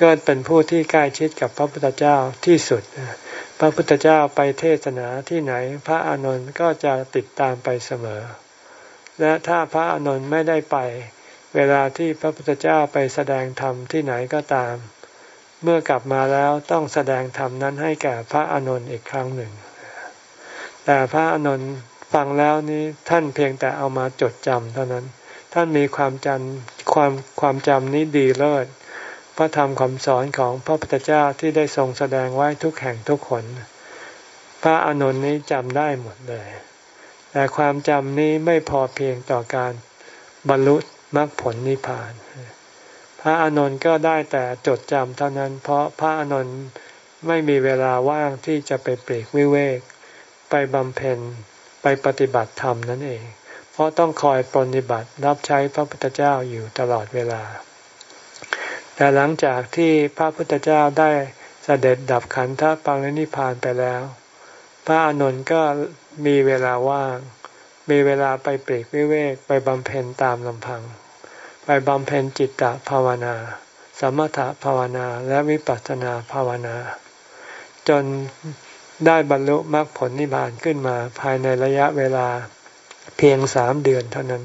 ก็เป็นผู้ที่ใกล้ชิดกับพระพุทธเจ้าที่สุด พระพุทธเจ้าไปเทศนาที่ไหน พระอานนท์ก็จะติดตามไปเสมอ และถ้าพระอานนท์ไม่ได้ไป เวลาที่พระพุทธเจ้าไปแสดงธรรมที่ไหนก็ตาม เมื่อกลับมาแล้วต้องแสดงธรรมนั้นให้แก่พระอานนท์อีกครั้งหนึ่ง แต่พระอานนท์ฟังแล้วนี้ท่านเพียงแต่เอามาจดจำเท่านั้น ท่านมีความจำความความจำนี้ดีเลิศพระธรรมคำสอนของพระพุทธเจ้าที่ได้ทรงแสดงไว้ทุกแห่งทุกคน พระอานนท์นี้จำได้หมดเลย แต่ความจำนี้ไม่พอเพียงต่อการบรรลุมรรคผลนิพพาน พระอานนท์ก็ได้แต่จดจำเท่านั้น เพราะพระอานนท์ไม่มีเวลาว่างที่จะไปเปรกวิเวก ไปบำเพ็ญไปปฏิบัติธรรมนั่นเอง เพราะต้องคอยปฏิบัติรับใช้พระพุทธเจ้าอยู่ตลอดเวลา แต่หลังจากที่พระพุทธเจ้าได้เสด็จดับขันธปรินิพพานไปแล้ว พระอานนท์ก็ มีเวลาว่าง มีเวลาไปเปรกวิเวกไปบำเพ็ญตามลำพัง ไปบำเพ็ญจิตตภาวนา สมถภาวนาและวิปัสสนาภาวนา จนได้บรรลุมรรคผลนิพพานขึ้นมาภายในระยะเวลาเพียงสามเดือนเท่านั้น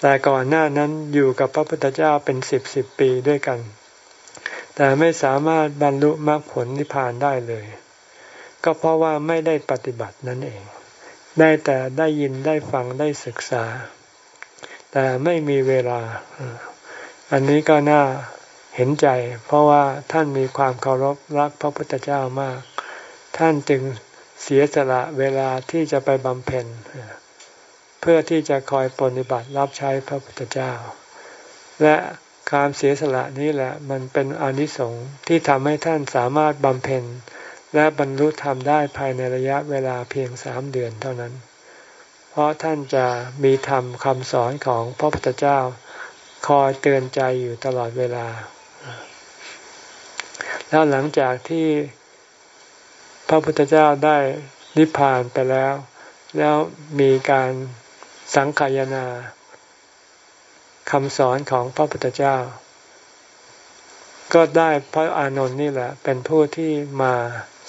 แต่ก่อนหน้านั้นอยู่กับพระพุทธเจ้าเป็นสิบสิบปีด้วยกัน แต่ไม่สามารถบรรลุมรรคผลนิพพานได้เลย ก็เพราะว่าไม่ได้ปฏิบัตินั่นเอง ได้แต่ได้ยินได้ฟังได้ศึกษา แต่ไม่มีเวลา อันนี้ก็น่าเห็นใจ เพราะว่าท่านมีความเคารพรักพระพุทธเจ้ามาก ท่านจึงเสียสละเวลาที่จะไปบำเพ็ญเพื่อที่จะคอยปฏิบัติรับใช้พระพุทธเจ้า และการเสียสละนี้แหละ มันเป็นอนิสงส์ที่ทำให้ท่านสามารถบำเพ็ญ และบรรลุธรรมได้ภายในระยะเวลาเพียงสามเดือนเท่านั้น เพราะท่านจะมีธรรมคำสอนของพระพุทธเจ้า คอยเตือนใจอยู่ตลอดเวลา แล้วหลังจากที่พระพุทธเจ้าได้นิพพานไปแล้ว แล้วมีการสังขยนาคำสอนของพระพุทธเจ้า ก็ได้พระอานนท์นี่แหละ เป็นผู้ที่มา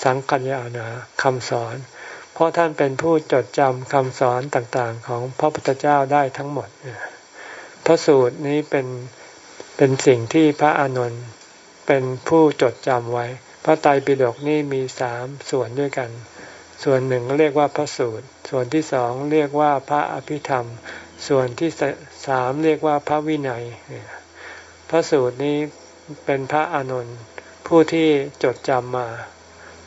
สังกัญญาณาคำสอน เพราะท่านเป็นผู้จดจำคำสอนต่างๆ ของพระพุทธเจ้าได้ทั้งหมด พระสูตรนี้เป็นเป็นสิ่งที่พระอานนท์เป็นผู้จดจำไว้ พระไตรปิฎกนี่มีสามส่วนด้วยกัน ส่วนหนึ่งเรียกว่าพระสูตร ส่วนที่สองเรียกว่าพระอภิธรรม ส่วนที่สามเรียกว่าพระวินัย พระสูตรนี้เป็นพระอานนท์ผู้ที่จดจำมา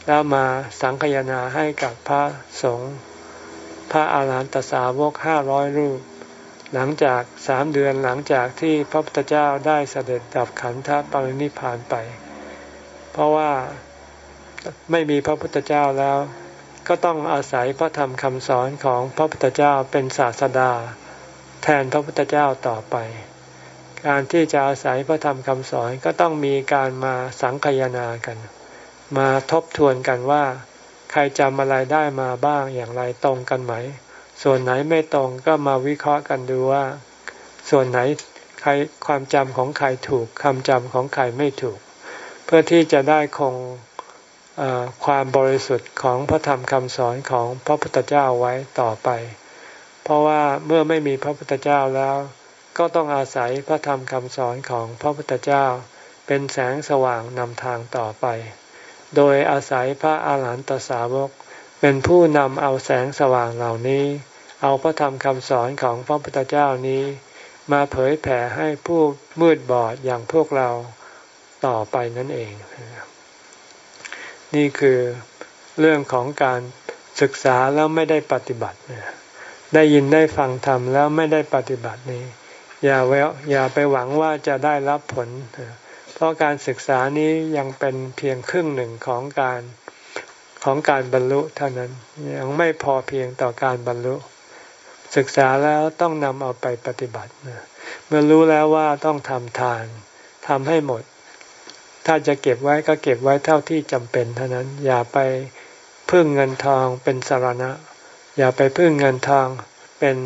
แล้วมาสังคยนาให้กับพระสงฆ์พระอาหารหันตสาวกห้าร้อยรูป หลังจากสามเดือนหลังจากที่พระพุทธเจ้าได้เสด็จดับขันธปรินิพานไป เพราะว่าไม่มีพระพุทธเจ้าแล้ว ก็ต้องอาศัยพระธรรมคำสอนของพระพุทธเจ้าเป็นศาสดา แทนพระพุทธเจ้าต่อไป การที่จะอาศัยพระธรรมคำสอนก็ต้องมีการมาสังคยนากัน มาทบทวนกันว่า ใครจำอะไรได้มาบ้างอย่างไรตรงกันไหม ส่วนไหนไม่ตรงก็มาวิเคราะห์กันดูว่า ส่วนไหนใครความจำของใครถูกคำจำของใครไม่ถูก เพื่อที่จะได้คงความบริสุทธิ์ของพระธรรมคำสอนของพระพุทธเจ้าไว้ต่อไป เพราะว่าเมื่อไม่มีพระพุทธเจ้าแล้ว ก็ต้องอาศัยพระธรรมคำสอนของพระพุทธเจ้า เป็นแสงสว่างนำทางต่อไป โดยอาศัยพระอาหารหันตสาวก เป็นผู้นำเอาแสงสว่างเหล่านี้ เอาพระธรรมคำสอนของพระพุทธเจ้านี้ มาเผยแผ่ให้ผู้มืดบอดอย่างพวกเราต่อไปนั่นเอง นี่คือเรื่องของการศึกษาแล้วไม่ได้ปฏิบัติ ได้ยินได้ฟังธรรมแล้วไม่ได้ปฏิบัตินี้ อย่าแววอย่าไปหวังว่าจะได้รับผล เพราะการศึกษานี้ยังเป็นเพียงครึ่งหนึ่งของการของการบรรลุเท่านั้นยังไม่พอเพียงต่อการบรรลุ ศึกษาแล้วต้องนำเอาไปปฏิบัติเมื่อรู้แล้วว่าต้องทำทานทำให้หมด ถ้าจะเก็บไว้ก็เก็บไว้เท่าที่จำเป็นเท่านั้น อย่าไปพึ่งเงินทองเป็นสารณะ อย่าไปพึ่งเงินทองเป็น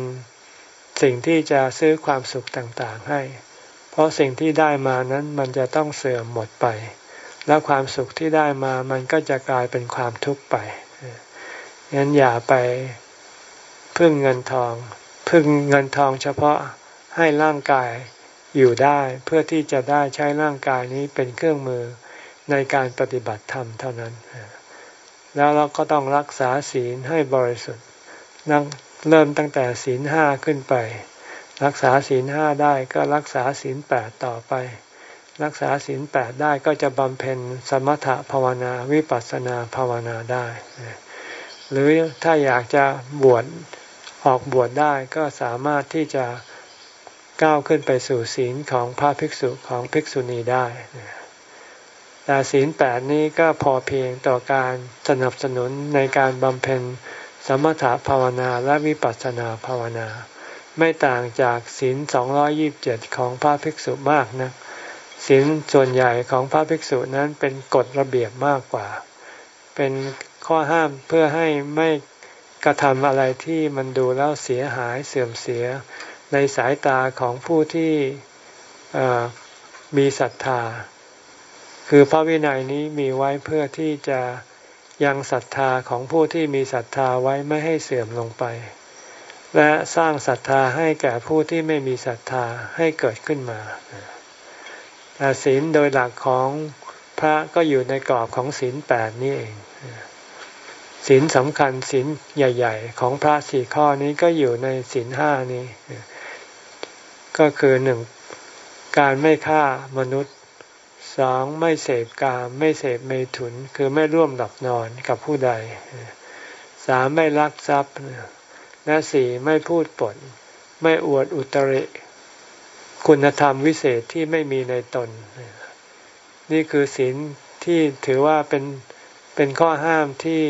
สิ่งที่จะซื้อความสุขต่างๆให้ เพราะสิ่งที่ได้มานั้นมันจะต้องเสื่อมหมดไป แล้วความสุขที่ได้มามันก็จะกลายเป็นความทุกข์ไปงั้นอย่าไปพึ่งเงินทอง พึ่งเงินทองเฉพาะให้ร่างกายอยู่ได้เพื่อที่จะได้ใช้ร่างกายนี้เป็นเครื่องมือในการปฏิบัติธรรมเท่านั้น แล้วเราก็ต้องรักษาศีลให้บริสุทธิ์นั่งเริ่มตั้งแต่ศีลห้าขึ้นไป รักษาศีลห้าได้ก็รักษาศีลแปดต่อไป รักษาศีลแปดได้ก็จะบำเพ็ญสมถภาวนาวิปัสสนาภาวนาได้ หรือถ้าอยากจะบวชออกบวชได้ก็สามารถที่จะก้าวขึ้นไปสู่ศีลของพระภิกษุของภิกษุณีได้ แต่ศีลแปดนี้ก็พอเพียงต่อการสนับสนุนในการบำเพ็ญสมถภาวนาและวิปัสสนาภาวนา ไม่ต่างจากศีลสองร้อยิบเจ็ดของพระภิกษุมากนะศีลส่วนใหญ่ของพระภิกษุนั้นเป็นกฎระเบียบมากกว่า เป็นข้อห้ามเพื่อให้ไม่กระทำอะไรที่มันดูแล้วเสียหายเสื่อมเสียในสายตาของผู้ที่มีศรัทธา คือพระวินัยนี้มีไว้เพื่อที่จะยังศรัทธาของผู้ที่มีศรัทธาไว้ไม่ให้เสื่อมลงไป และสร้างศรัทธาให้แก่ผู้ที่ไม่มีศรัทธาให้เกิดขึ้นมาแต่ศีลโดยหลักของพระก็อยู่ในกรอบของศีลแปดนี่เองศีลสำคัญศีลใหญ่ ๆ ของพระสี่ข้อนี้ก็อยู่ในศีลห้านี้ ก็คือหนึ่งการไม่ฆ่ามนุษย์สองไม่เสพกามไม่เสพเมถุน คือไม่ร่วมหลับนอนกับผู้ใดสามไม่ลักทรัพย์ และสี่ไม่พูดปด ไม่อวดอุตริ คุณธรรมวิเศษที่ไม่มีในตน นี่คือศีลที่ถือว่าเป็นเป็นข้อห้ามที่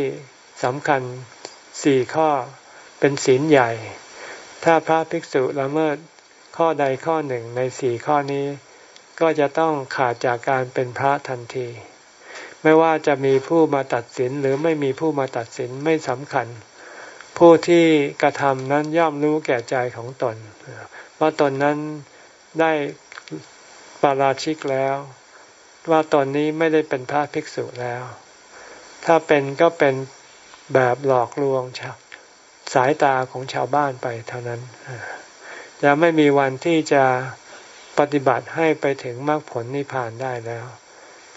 สำคัญสี่ข้อเป็นศีลใหญ่ ถ้าพระภิกษุละเมิดข้อใดข้อหนึ่งในสี่ข้อนี้ ก็จะต้องขาดจากการเป็นพระทันที ไม่ว่าจะมีผู้มาตัดสินหรือไม่มีผู้มาตัดสินไม่สำคัญ ผู้ที่กระทำนั้นย่อมรู้แก่ใจของตนว่าตนนั้นได้ปาราชิกแล้ว ว่าตนนี้ไม่ได้เป็นพระภิกษุแล้ว ถ้าเป็นก็เป็นแบบหลอกลวงชาวสายตาของชาวบ้านไปเท่านั้นจะไม่มีวันที่จะปฏิบัติให้ไปถึงมรรคผลนิพพานได้แล้ว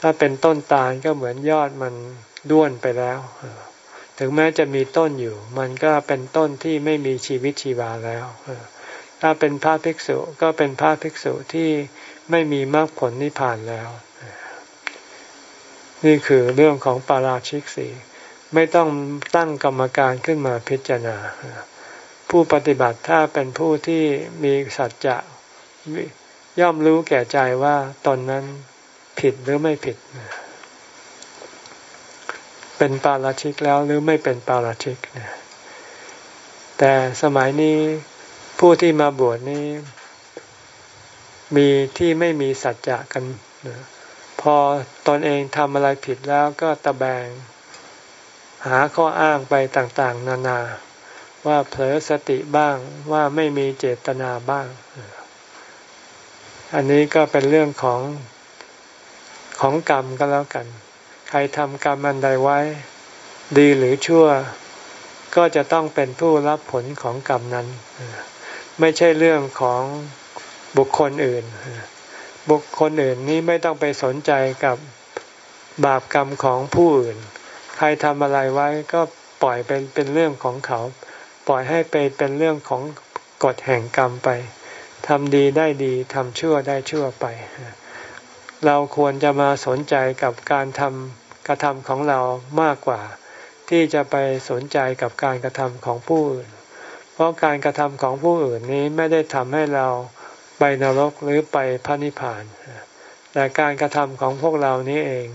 ถถ้าเป็นต้นตาลก็เหมือนยอดมันด้วนไปแล้ว ถึงแม้จะมีต้นอยู่ มันก็เป็นต้นที่ไม่มีชีวิตชีวาแล้ว ถ้าเป็นพระภิกษุก็เป็นพระภิกษุที่ไม่มีมรรคผลนิพพานแล้ว นี่คือเรื่องของปาราชิกสีไม่ต้องตั้งกรรมการขึ้นมาพิจารณา ผู้ปฏิบัติถ้าเป็นผู้ที่มีสัจจะย่อมรู้แก่ใจว่าตนนั้นผิดหรือไม่ผิด เป็นปาราชิกแล้วหรือไม่เป็นปาราชิกแต่สมัยนี้ผู้ที่มาบวชนี้ มีที่ไม่มีสัจจะกันพอตอนเองทำอะไรผิดแล้วก็ตะแบง หาข้ออ้างไปต่างๆ นานา ว่าเผลอสติบ้างว่าไม่มีเจตนาบ้าง อันนี้ก็เป็นเรื่องของของกรรมก็แล้วกัน ใครทำกรรมอันใดไว้ ดีหรือชั่ว ก็จะต้องเป็นผู้รับผลของกรรมนั้น ไม่ใช่เรื่องของบุคคลอื่น บุคคลอื่นนี้ไม่ต้องไปสนใจกับบาปกรรมของผู้อื่น ใครทำอะไรไว้ก็ปล่อยเป็นเป็นเรื่องของเขา ปล่อยให้ไปเป็นเรื่องของกฎแห่งกรรมไปทำดีได้ดีทำชั่วได้ชั่วไป เราควรจะมาสนใจกับการทำกระทำของเรามากกว่า ที่จะไปสนใจกับการกระทำของผู้อื่น เพราะการกระทำของผู้อื่นนี้ไม่ได้ทำให้เราไปนรกหรือไปพระนิพพาน แต่การกระทำของพวกเรานี้เอง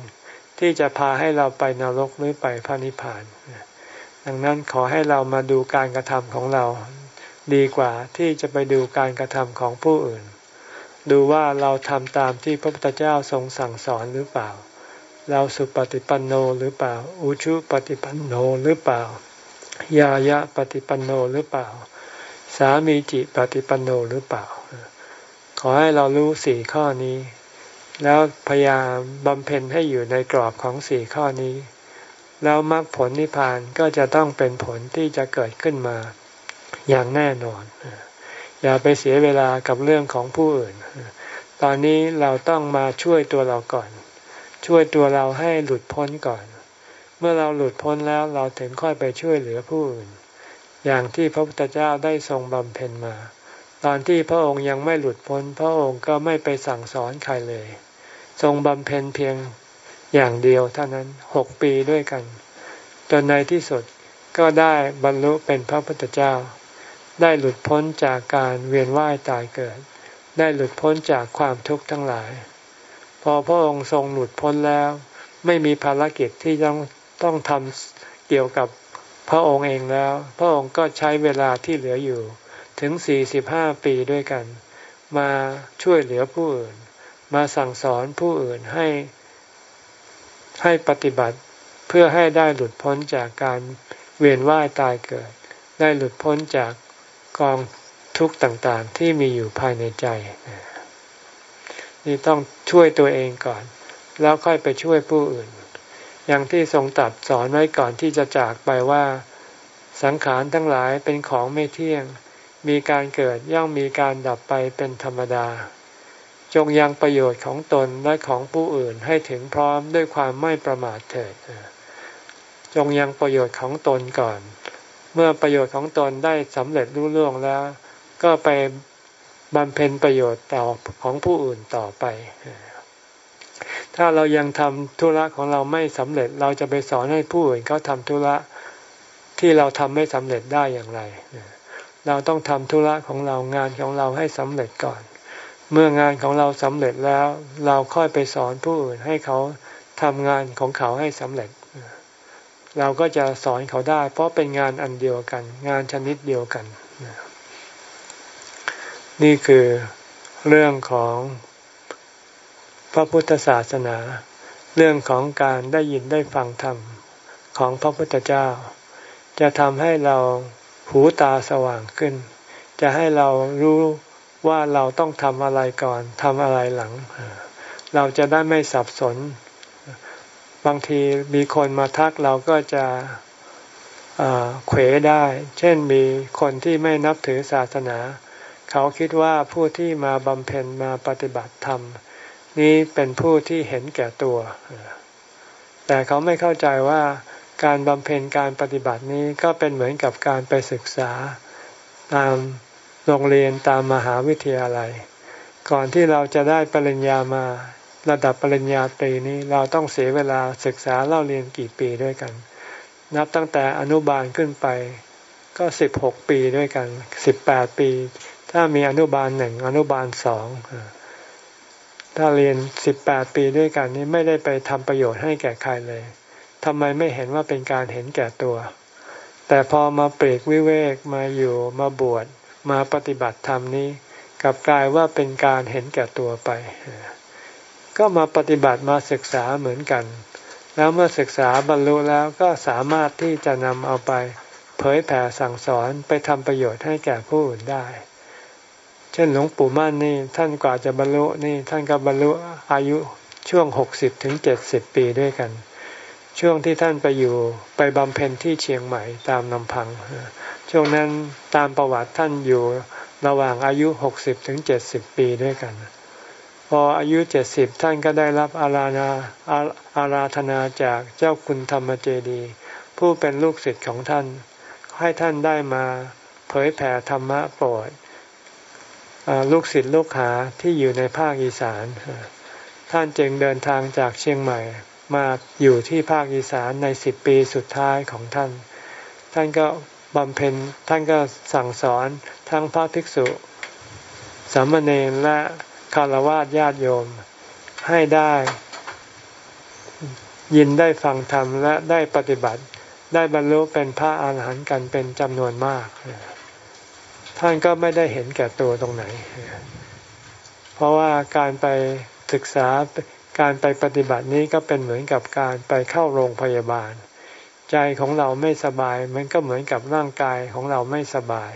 ที่จะพาให้เราไปนรกหรือไปพระนิพพาน ดังนั้นขอให้เรามาดูการกระทำของเรา ดีกว่าที่จะไปดูการกระทำของผู้อื่น ดูว่าเราทำตามที่พระพุทธเจ้าทรงสั่งสอนหรือเปล่า เราสุปฏิปันโนหรือเปล่า อุชุปฏิปันโนหรือเปล่ายายะปฏิปันโนหรือเปล่า สามีจิปฏิปันโนหรือเปล่า ขอให้เรารู้สี่ข้อนี้ แล้วพยายามบำเพ็ญให้อยู่ในกรอบของสี่ข้อนี้ แล้วมรรคผลนิพพานก็จะต้องเป็นผลที่จะเกิดขึ้นมา อย่างแน่นอน อย่าไปเสียเวลากับเรื่องของผู้อื่น ตอนนี้เราต้องมาช่วยตัวเราก่อน ช่วยตัวเราให้หลุดพ้นก่อน เมื่อเราหลุดพ้นแล้วเราถึงค่อยไปช่วยเหลือผู้อื่น อย่างที่พระพุทธเจ้าได้ทรงบำเพ็ญมา ตอนที่พระองค์ยังไม่หลุดพ้น พระองค์ก็ไม่ไปสั่งสอนใครเลย ทรงบำเพ็ญเพียงอย่างเดียวเท่านั้นหกปีด้วยกัน จนในที่สุดก็ได้บรรลุเป็นพระพุทธเจ้า ได้หลุดพ้นจากการเวียนว่ายตายเกิด ได้หลุดพ้นจากความทุกข์ทั้งหลาย พอพระองค์ทรงหลุดพ้นแล้ว ไม่มีภารกิจที่ต้องต้องทำเกี่ยวกับพระองค์เองแล้ว พระองค์ก็ใช้เวลาที่เหลืออยู่ ถึงสี่สิบห้าปีด้วยกัน มาช่วยเหลือผู้อื่น มาสั่งสอนผู้อื่นให้ให้ปฏิบัติเพื่อให้ได้หลุดพ้นจากการเวียนว่ายตายเกิด ได้หลุดพ้นจาก กองทุกข์ต่างๆ ที่มีอยู่ภายในใจ นี่ต้องช่วยตัวเองก่อน แล้วค่อยไปช่วยผู้อื่น อย่างที่ทรงตัดสอนไว้ก่อนที่จะจากไปว่า สังขารทั้งหลายเป็นของไม่เที่ยง มีการเกิดย่อมมีการดับไปเป็นธรรมดา จงยังประโยชน์ของตนและของผู้อื่นให้ถึงพร้อมด้วยความไม่ประมาทเถิดจงยังประโยชน์ของตนก่อน เมื่อประโยชน์ของตนได้สำเร็จรู้ล่วงแล้ว ก็ไปบำเพ็ญประโยชน์ต่อของผู้อื่นต่อไป ถ้าเรายังทำธุระของเราไม่สำเร็จเราจะไปสอนให้ผู้อื่นเขาทำธุระที่เราทำไม่สำเร็จได้อย่างไร เราต้องทำธุระของเรางานของเราให้สำเร็จก่อน เมื่องานของเราสำเร็จแล้ว เราค่อยไปสอนผู้อื่นให้เขาทำงานของเขาให้สำเร็จ เราก็จะสอนเขาได้ เพราะเป็นงานอันเดียวกัน งานชนิดเดียวกัน นี่คือเรื่องของพระพุทธศาสนา เรื่องของการได้ยินได้ฟังธรรมของพระพุทธเจ้า จะทำให้เราหูตาสว่างขึ้น จะให้เรารู้ว่าเราต้องทำอะไรก่อนทำอะไรหลัง เราจะได้ไม่สับสน บางทีมีคนมาทักเราก็จะเขวได้ เช่นมีคนที่ไม่นับถือศาสนา เขาคิดว่าผู้ที่มาบำเพ็ญมาปฏิบัติธรรม นี้เป็นผู้ที่เห็นแก่ตัว แต่เขาไม่เข้าใจว่าการบำเพ็ญการปฏิบัตินี้ก็เป็นเหมือนกับการไปศึกษาตามโรงเรียนตามมหาวิทยาลัย ก่อนที่เราจะได้ปริญญามา ระดับปริญญาตรีนี้เราต้องเสียเวลาศึกษาเล่าเรียนกี่ปีด้วยกัน นับตั้งแต่อนุบาลขึ้นไป ก็สิบหกปีด้วยกันสิบแปดปี ถ้ามีอนุบาลหนึ่งอนุบาลสองถ้าเรียนสิบแปดปีด้วยกันนี้ไม่ได้ไปทำประโยชน์ให้แก่ใครเลยทำไมไม่เห็นว่าเป็นการเห็นแก่ตัว แต่พอมาเปรกวิเวกมาอยู่มาบวชมาปฏิบัติธรรมนี้กลับกลายว่าเป็นการเห็นแก่ตัวไป ก็มาปฏิบัติมาศึกษาเหมือนกัน แล้วเมื่อศึกษาบรรลุแล้วก็สามารถที่จะนำเอาไป เผยแผ่สั่งสอนไปทำประโยชน์ให้แก่ผู้อื่นได้ เช่นหลวงปู่มั่นนี่ท่านกว่าจะบรรลุนี่ท่านก็บรรลุอายุช่วงหกสิบถึงเจ็ดสิบปีด้วยกัน ช่วงที่ท่านไปอยู่ไปบำเพ็ญที่เชียงใหม่ตามลำพัง ช่วงนั้นตามประวัติท่านอยู่ระหว่างอายุหกสิบถึงเจ็ดสิบปีด้วยกัน พออายุเจ็ดสิบท่านก็ได้รับอาราณาอาราธนาจากเจ้าคุณธรรมเจดี ผู้เป็นลูกศิษย์ของท่าน ให้ท่านได้มาเผยแผ่ธรรมะโปรดลูกศิษย์ลูกหาที่อยู่ในภาคอีสาน ท่านจึงเดินทางจากเชียงใหม่ มาอยู่ที่ภาคอีสานในสิบปีสุดท้ายของท่าน ท่านก็บำเพ็ญท่านก็สั่งสอนทั้งพระภิกษุสามเณรและ คารวะญาติโยมให้ได้ ยินได้ฟังธรรมและได้ปฏิบัติ ได้บรรลุเป็นพระอาหารหันต์กันเป็นจำนวนมาก ท่านก็ไม่ได้เห็นแก่ตัวตรงไหน เพราะว่าการไปศึกษาการไปปฏิบัตินี้ก็เป็นเหมือนกับการไปเข้าโรงพยาบาล ใจของเราไม่สบาย มันก็เหมือนกับร่างกายของเราไม่สบาย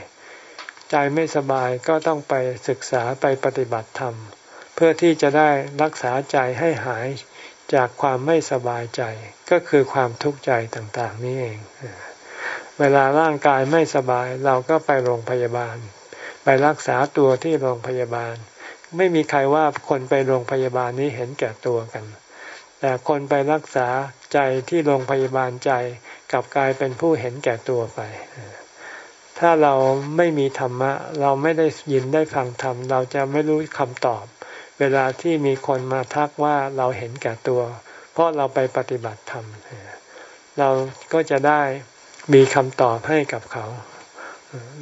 ใจไม่สบายก็ต้องไปศึกษาไปปฏิบัติธรรม เพื่อที่จะได้รักษาใจให้หายจากความไม่สบายใจก็คือความทุกข์ใจต่างๆ นี่เอง เวลาร่างกายไม่สบายเราก็ไปโรงพยาบาล ไปรักษาตัวที่โรงพยาบาล ไม่มีใครว่าคนไปโรงพยาบาลนี้เห็นแก่ตัวกัน แต่คนไปรักษาใจที่โรงพยาบาลใจกลับกลายเป็นผู้เห็นแก่ตัวไป ถ้าเราไม่มีธรรมะ เราไม่ได้ยินได้ฟังธรรม เราจะไม่รู้คำตอบ เวลาที่มีคนมาทักว่าเราเห็นแก่ตัว เพราะเราไปปฏิบัติธรรม เราก็จะได้มีคำตอบให้กับเขา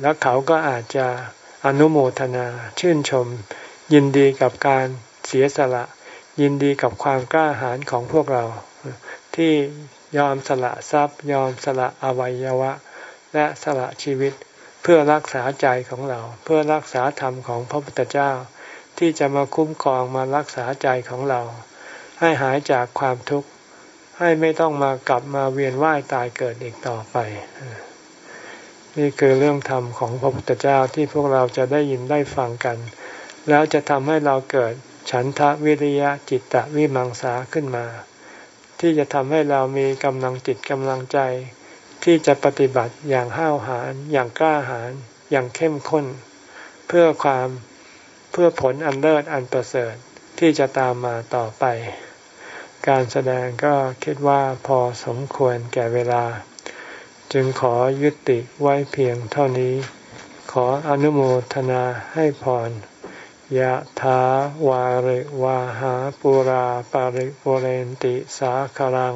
แล้วเขาก็อาจจะอนุโมทนา ชื่นชม ยินดีกับการเสียสละ ยินดีกับความกล้าหาญของพวกเรา ที่ยอมสละทรัพย์ ยอมสละอวัยวะ และสละชีวิต เพื่อรักษาใจของเรา เพื่อรักษาธรรมของพระพุทธเจ้า ที่จะมาคุ้มครองมารักษาใจของเรา ให้หายจากความทุกข์ ให้ไม่ต้องมากลับมาเวียนว่ายตายเกิดอีกต่อไป นี่คือเรื่องธรรมของพระพุทธเจ้าที่พวกเราจะได้ยินได้ฟังกัน แล้วจะทำให้เราเกิดฉันทะวิริยะจิตตะวิมังสาขึ้นมา ที่จะทำให้เรามีกำลังจิตกำลังใจ ที่จะปฏิบัติอย่างห้าวหาญอย่างกล้าหาญอย่างเข้มข้น เพื่อความเพื่อผลอันเลิศอันประเสริฐที่จะตามมาต่อไป การแสดงก็คิดว่าพอสมควรแก่เวลา จึงขอยุติไว้เพียงเท่านี้ ขออนุโมทนาให้พรยะถาวาริวาหาปุราปาริปุเรนติสาคลัง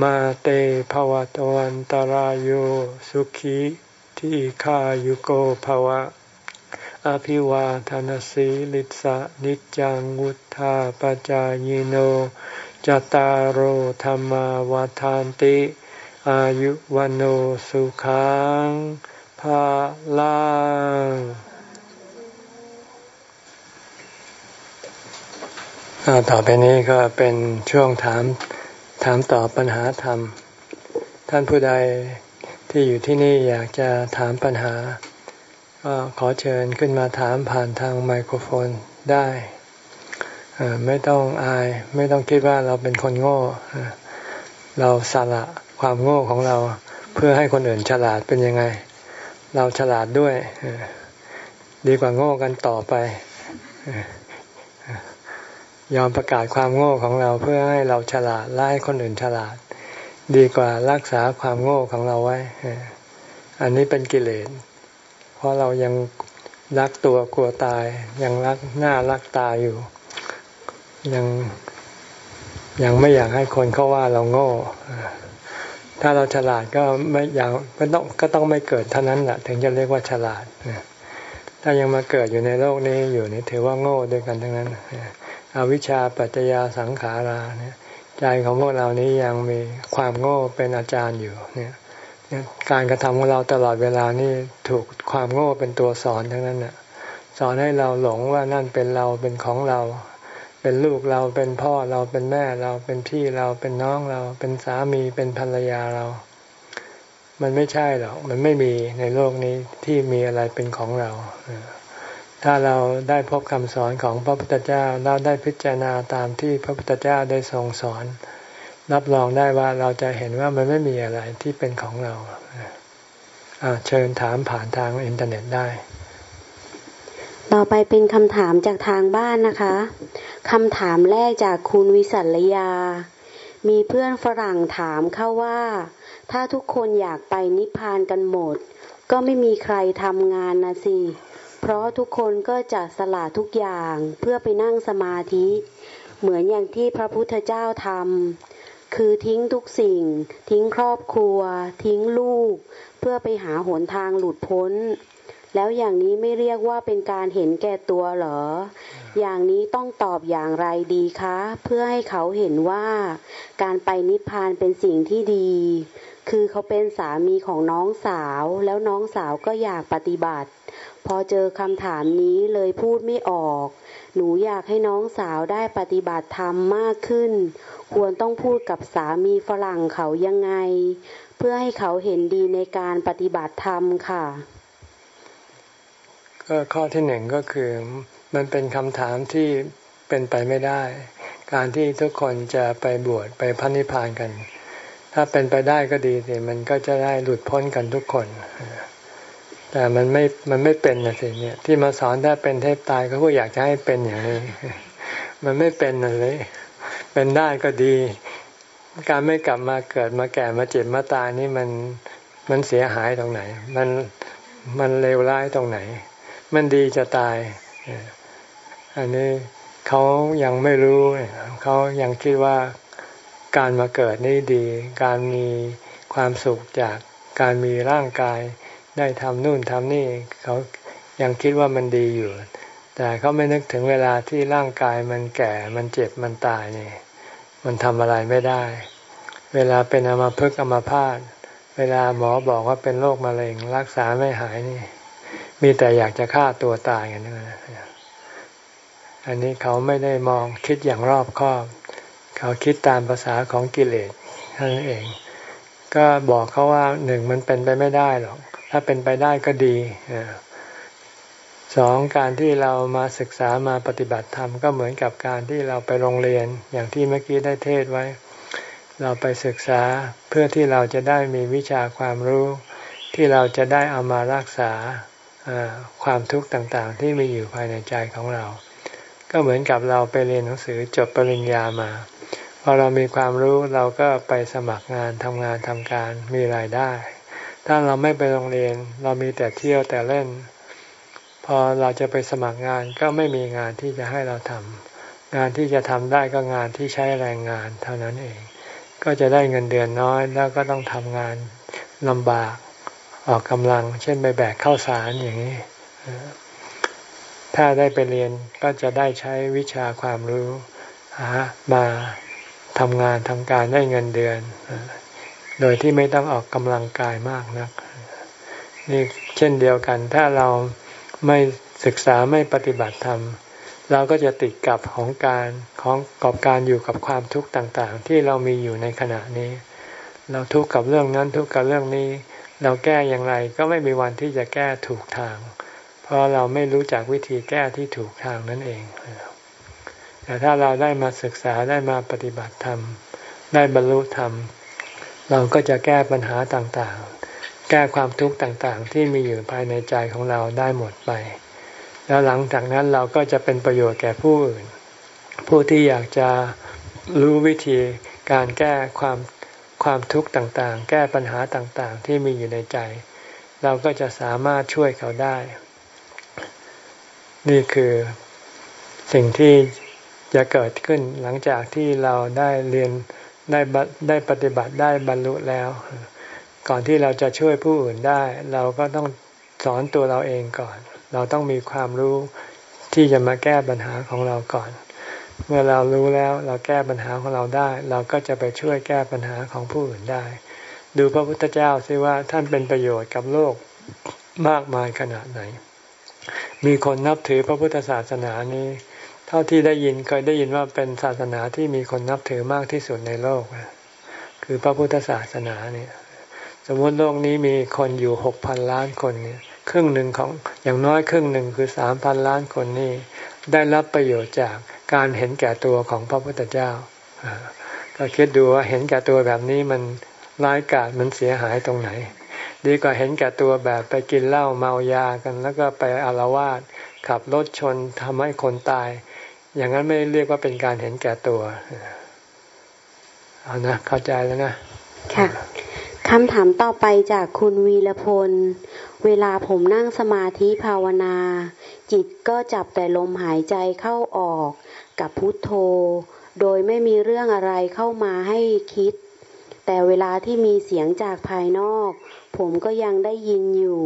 มาเตภวตวันตารโยสุขีที่ขายุโกภวะ อภิวาทานสีลิสะนิจังวุธาปจายโนจตารโธรรมวาทานติ อายุวันโอสุขังภาลังต่อไปนี้ก็เป็นช่วงถาม ถามตอบปัญหาธรรม ท่านผู้ใดที่อยู่ที่นี่อยากจะถามปัญหา ก็ขอเชิญขึ้นมาถามผ่านทางไมโครโฟนได้ไม่ต้องอาย ไม่ต้องคิดว่าเราเป็นคนโง่ เราสละความโง่ของเราเพื่อให้คนอื่นฉลาดเป็นยังไง เราฉลาดด้วย ดีกว่าโง่กันต่อไป ยอมประกาศความโง่ของเราเพื่อให้เราฉลาดไล่คนอื่นฉลาด ดีกว่ารักษาความโง่ของเราไว้ อันนี้เป็นกิเลส เพราะเรายังรักตัวกลัวตาย ยังรักหน้ารักตาอยู่ ยังยังไม่อยากให้คนเขาว่าเราโง่ ถ้าเราฉลาดก็ไม่อยากก็ต้องก็ต้องไม่เกิดเท่านั้นแหละถึงจะเรียกว่าฉลาด ถ้ายังมาเกิดอยู่ในโลกนี้อยู่นี่ถือว่าโง่ด้วยกันทั้งนั้น อวิชชาปัจจยาสังขาราเนี่ยใจของพวกเรานี้ยังมีความโง่เป็นอาจารย์อยู่เนี่ยการกระทำของเราตลอดเวลานี่ถูกความโง่เป็นตัวสอนทั้งนั้นน่ะสอนให้เราหลงว่านั่นเป็นเราเป็นของเรา เป็นลูกเราเป็นพ่อเราเป็นแม่เราเป็นพี่เราเป็นน้องเรา เป็นสามีเป็นภรรยาเรา มันไม่ใช่หรอกมันไม่มีในโลกนี้ที่มีอะไรเป็นของเรา ถ้าเราได้พบคำสอนของพระพุทธเจ้าเราได้พิจารณาตามที่พระพุทธเจ้าได้ทรงสอน รับรองได้ว่าเราจะเห็นว่ามันไม่มีอะไรที่เป็นของเราเชิญถามผ่านทางอินเทอร์เน็ตได้ ต่อไปเป็นคำถามจากทางบ้านนะคะคำถามแรกจากคุณวิสัลยา มีเพื่อนฝรั่งถามเข้าว่า ถ้าทุกคนอยากไปนิพพานกันหมด ก็ไม่มีใครทำงานนะสิ เพราะทุกคนก็จะสละทุกอย่างเพื่อไปนั่งสมาธิ เหมือนอย่างที่พระพุทธเจ้าทำคือทิ้งทุกสิ่ง ทิ้งครอบครัว ทิ้งลูก เพื่อไปหาหนทางหลุดพ้น แล้วอย่างนี้ไม่เรียกว่าเป็นการเห็นแก่ตัวเหรอ อย่างนี้ต้องตอบอย่างไรดีคะ เพื่อให้เขาเห็นว่า การไปนิพพานเป็นสิ่งที่ดี คือเขาเป็นสามีของน้องสาว แล้วน้องสาวก็อยากปฏิบัติ พอเจอคำถามนี้เลยพูดไม่ออก หนูอยากให้น้องสาวได้ปฏิบัติธรรมมากขึ้น ควรต้องพูดกับสามีฝรั่งเขายังไง เพื่อให้เขาเห็นดีในการปฏิบัติธรรมค่ะก็ข้อที่หนึ่งก็คือมันเป็นคำถามที่เป็นไปไม่ได้ การที่ทุกคนจะไปบวชไปพันธิพานกัน ถ้าเป็นไปได้ก็ดีสิมันก็จะได้หลุดพ้นกันทุกคน แต่มันไม่มันไม่เป็นนะสิเนี่ย ที่มาสอนได้เป็นเทพตายก็เพื่ออยากจะให้เป็นอย่างนี้ มันไม่เป็นเลย เป็นได้ก็ดี การไม่กลับมาเกิดมาแก่มาเจ็บมาตายนี่มันมันเสียหายตรงไหน มันมันเลวร้ายตรงไหน มันดีจะตาย อันนี้เขายังไม่รู้ เขายังคิดว่า การมาเกิดนี่ดี การมีความสุขจากการมีร่างกายได้ทำนู่นทำนี่เขายังคิดว่ามันดีอยู่ แต่เขาไม่นึกถึงเวลาที่ร่างกายมันแก่มันเจ็บมันตายนี่มันทำอะไรไม่ได้ เวลาเป็นอมาพึกอมาพาดเวลาหมอบอกว่าเป็นโรคมะเร็งรักษาไม่หายนี่ มีแต่อยากจะฆ่าตัวตายกันนะอันนี้เขาไม่ได้มองคิดอย่างรอบคอบ เขาคิดตามภาษาของกิเลสนั่นเอง ก็บอกเขาว่าหนึ่งมันเป็นไปไม่ได้หรอก ถ้าเป็นไปได้ก็ดีสองการที่เรามาศึกษามาปฏิบัติธรรมก็เหมือนกับการที่เราไปโรงเรียนอย่างที่เมื่อกี้ได้เทศไว้ เราไปศึกษาเพื่อที่เราจะได้มีวิชาความรู้ ที่เราจะได้เอามารักษาความทุกข์ต่างๆ ที่มีอยู่ภายในใจของเรา ก็เหมือนกับเราไปเรียนหนังสือจบปริญญามา พอเรามีความรู้เราก็ไปสมัครงานทำงานทำการมีรายได้ ถ้าเราไม่ไปโรงเรียนเรามีแต่เที่ยวแต่เล่น พอเราจะไปสมัครงานก็ไม่มีงานที่จะให้เราทำงานที่จะทำได้ก็งานที่ใช้แรงงานเท่านั้นเอง ก็จะได้เงินเดือนน้อยแล้วก็ต้องทำงานลำบากออกกำลัง เช่นไปแบกข้าวสารอย่างนี้ ถ้าได้ไปเรียนก็จะได้ใช้วิชาความรู้หามา ทำงานทำการได้เงินเดือน โดยที่ไม่ต้องออกกำลังกายมากนัก นี่เช่นเดียวกัน ถ้าเราไม่ศึกษาไม่ปฏิบัติธรรมเราก็จะติดกับของการของกอบการอยู่กับความทุกข์ต่างๆ ที่เรามีอยู่ในขณะนี้ เราทุกข์กับเรื่องนั้นทุกข์กับเรื่องนี้ เราแก้อย่างไรก็ไม่มีวันที่จะแก้ถูกทาง เพราะเราไม่รู้จักวิธีแก้ที่ถูกทางนั่นเอง แต่ถ้าเราได้มาศึกษาได้มาปฏิบัติธรรม ได้บรรลุธรรม เราก็จะแก้ปัญหาต่างๆ แก้ความทุกข์ต่างๆ ที่มีอยู่ภายในใจของเราได้หมดไป แล้วหลังจากนั้นเราก็จะเป็นประโยชน์แก่ผู้อื่น ผู้ที่อยากจะรู้วิธีการแก้ความความทุกข์ต่างๆ แก้ปัญหาต่างๆ ที่มีอยู่ในใจ เราก็จะสามารถช่วยเขาได้ นี่คือสิ่งที่ จะเกิดขึ้นหลังจากที่เราได้เรียนได้ได้ปฏิบัติได้บรรลุแล้ว ก่อนที่เราจะช่วยผู้อื่นได้ เราก็ต้องสอนตัวเราเองก่อน เราต้องมีความรู้ที่จะมาแก้ปัญหาของเราก่อน เมื่อเรารู้แล้วเราแก้ปัญหาของเราได้ เราก็จะไปช่วยแก้ปัญหาของผู้อื่นได้ ดูพระพุทธเจ้าซิว่าท่านเป็นประโยชน์กับโลกมากมายขนาดไหน มีคนนับถือพระพุทธศาสนานี้ เท่าที่ได้ยินเคยได้ยินว่าเป็นศาสนาที่มีคนนับถือมากที่สุดในโลก คือพระพุทธศาสนาเนี่ย สมมติโลกนี้มีคนอยู่หกพันล้านคนเนี่ย ครึ่งหนึ่งของอย่างน้อยครึ่งหนึ่งคือสามพันล้านคนนี่ได้รับประโยชน์จากการเห็นแก่ตัวของพระพุทธเจ้า ก็คิดดูว่าเห็นแก่ตัวแบบนี้มันร้ายกาจมันเสียหายตรงไหน ดีกว่าเห็นแก่ตัวแบบไปกินเหล้าเมายากัน แล้วก็ไปอารวาสขับรถชนทำให้คนตาย อย่างนั้นไม่เรียกว่าเป็นการเห็นแก่ตัวเอานะเข้าใจแล้วนะค่ะคำถามต่อไปจากคุณวีรพล เวลาผมนั่งสมาธิภาวนา จิตก็จับแต่ลมหายใจเข้าออกกับพุทโธ โดยไม่มีเรื่องอะไรเข้ามาให้คิด แต่เวลาที่มีเสียงจากภายนอก ผมก็ยังได้ยินอยู่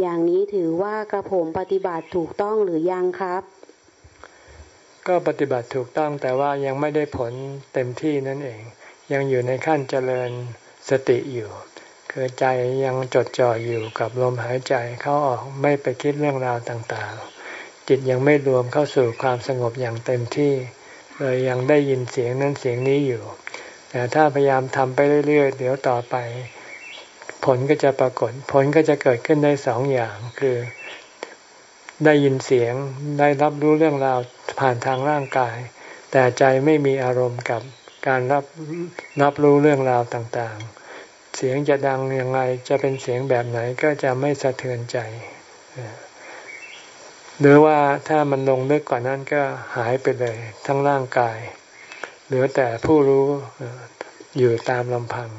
อย่างนี้ถือว่ากระผมปฏิบัติถูกต้องหรือยังครับ ก็ปฏิบัติถูกต้องแต่ว่ายังไม่ได้ผลเต็มที่นั่นเอง ยังอยู่ในขั้นเจริญสติอยู่คือใจยังจดจ่ออยู่กับลมหายใจเข้าออกไม่ไปคิดเรื่องราวต่างๆ จิตยังไม่รวมเข้าสู่ความสงบอย่างเต็มที่เลยยังได้ยินเสียงนั้นเสียงนี้อยู่ แต่ถ้าพยายามทำไปเรื่อยๆ เดี๋ยวต่อไป ผลก็จะปรากฏ ผลก็จะเกิดขึ้นได้สองอย่างคือ ได้ยินเสียงได้รับรู้เรื่องราวผ่านทางร่างกาย แต่ใจไม่มีอารมณ์กับการรับรับรู้เรื่องราวต่างๆ เสียงจะดังยังไงจะเป็นเสียงแบบไหนก็จะไม่สะเทือนใจ หรือว่าถ้ามันลงลึกกว่านั้นก็หายไปเลย ทั้งร่างกาย เหลือแต่ผู้รู้อยู่ตามลำพัง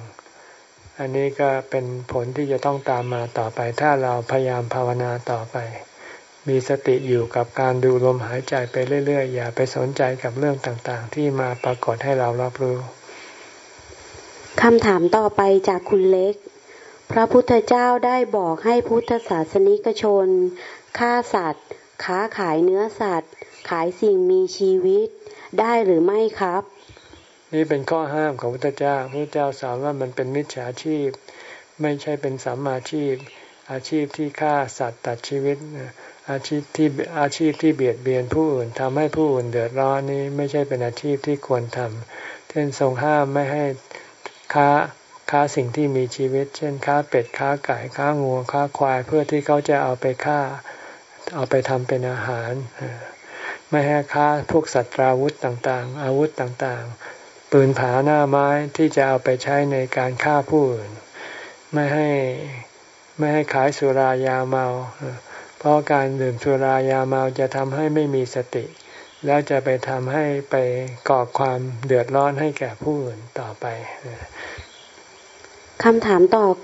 อันนี้ก็เป็นผลที่จะต้องตามมาต่อไป ถ้าเราพยายามภาวนาต่อไป มีสติอยู่กับการดูลมหายใจไปเรื่อยๆ อย่าไปสนใจกับเรื่องต่างๆ ที่มาปรากฏให้เรารับรู้คำถามต่อไปจากคุณเล็ก พระพุทธเจ้าได้บอกให้พุทธศาสนิกชนฆ่าสัตว์ ค้าขายเนื้อสัตว์ ขายสิ่งมีชีวิตได้หรือไม่ครับ นี่เป็นข้อห้ามของพระพุทธเจ้าพระเจ้าสอนว่ามันเป็นมิจฉาชีพ ไม่ใช่เป็นสัมมาชีพ อาชีพที่ฆ่าสัตว์ตัดชีวิต อาชีพที่อาชีพที่เบียดเบียนผู้อื่นทำให้ผู้อื่นเดือดร้อนนี้ไม่ใช่เป็นอาชีพที่ควรทำเช่นทรงห้ามไม่ให้ค้าค้าสิ่งที่มีชีวิต เช่นค้าเป็ดค้าไก่ค้างูค้าควายเพื่อที่เขาจะเอาไปฆ่า เอาไปทำเป็นอาหาร ไม่ให้ค้าพวกสัตว์ราวุธต่างๆ อาวุธต่างๆ ปืนผาหน้าไม้ที่จะเอาไปใช้ในการฆ่าผู้อื่น ไม่ให้ไม่ให้ขายสุรายาเมา เพราะการดื่มสุรายาเมาจะทำให้ไม่มีสติ แล้วจะไปทำให้ไปก่อความเดือดร้อนให้แก่ผู้อื่นต่อไปคำถามตอบ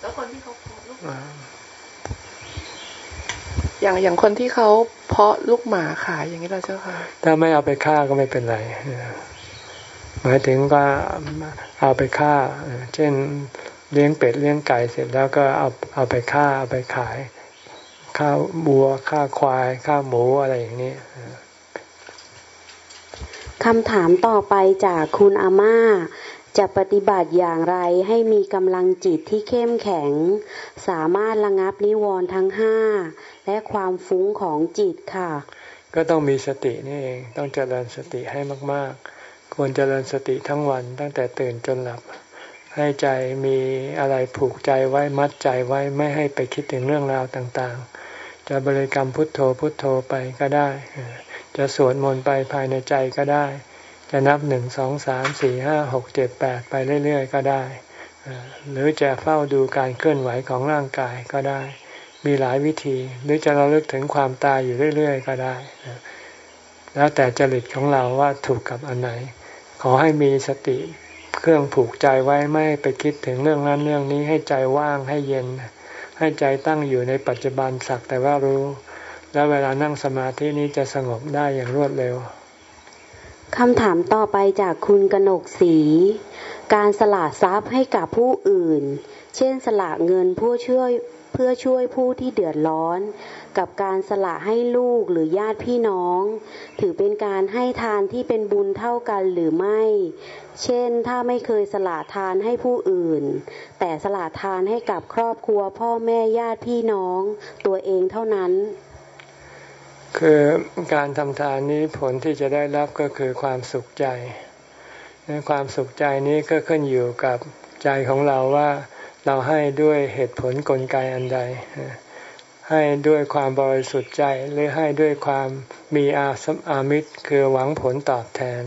แล้วคนที่เขาเพาะลูกอย่างอย่างคนที่เขาเพาะลูกหมาขายอย่างนี้เราเจ้าค่ะ ถ้าไม่เอาไปฆ่าก็ไม่เป็นไรหมายถึงว่าเอาไปฆ่า เช่นเลี้ยงเป็ดเลี้ยงไก่เสร็จแล้วก็เอาเอาไปฆ่าเอาไปขาย ข้าวบัวข้าควายข้าหมูอะไรอย่างนี้คำถามต่อไปจากคุณอาม่า จะปฏิบัติอย่างไรให้มีกำลังจิตที่เข้มแข็ง สามารถระงับนิวรณ์ทั้งห้าและความฟุ้งของจิตค่ะ ก็ต้องมีสตินี่เองต้องเจริญสติให้มาก ๆ ควรเจริญสติทั้งวันตั้งแต่ตื่นจนหลับ ให้ใจมีอะไรผูกใจไว้มัดใจไว้ไม่ให้ไปคิดถึงเรื่องราวต่างๆ จะบริกรรมพุทโธพุทโธไปก็ได้ จะสวดมนต์ไปภายในใจก็ได้ จะนับหนึ่งสองสามสี่ห้าหกเจ็ดแปดไปเรื่อย ๆ ก็ได้ หรือจะเฝ้าดูการเคลื่อนไหวของร่างกายก็ได้ มีหลายวิธี หรือจะระลึกถึงความตายอยู่เรื่อย ๆ ก็ได้ แล้วแต่จริตของเราว่าถูกกับอันไหน ขอให้มีสติเครื่องผูกใจไว้ไม่ไปคิดถึงเรื่องนั้นเรื่องนี้ให้ใจว่างให้เย็น ให้ใจตั้งอยู่ในปัจจุบันสักแต่ว่ารู้ แล้วเวลานั่งสมาธินี้จะสงบได้อย่างรวดเร็วคำถามต่อไปจากคุณกนกศรีการสละทรัพย์ให้กับผู้อื่น เช่นสละเงินผู้ช่วยเพื่อช่วยผู้ที่เดือดร้อน กับการสละให้ลูกหรือญาติพี่น้อง ถือเป็นการให้ทานที่เป็นบุญเท่ากันหรือไม่ เช่น ถ้าไม่เคยสละทานให้ผู้อื่น แต่สละทานให้กับครอบครัวพ่อแม่ญาติพี่น้อง ตัวเองเท่านั้น คือการทำทานนี้ผลที่จะได้รับก็คือความสุขใจความสุขใจนี้ก็ขึ้นอยู่กับใจของเราว่าเราให้ด้วยเหตุผลกลไกอันใด ให้ด้วยความบริสุทธิ์ใจหรือให้ด้วยความมีอาสมอามิตรคือหวังผลตอบแทน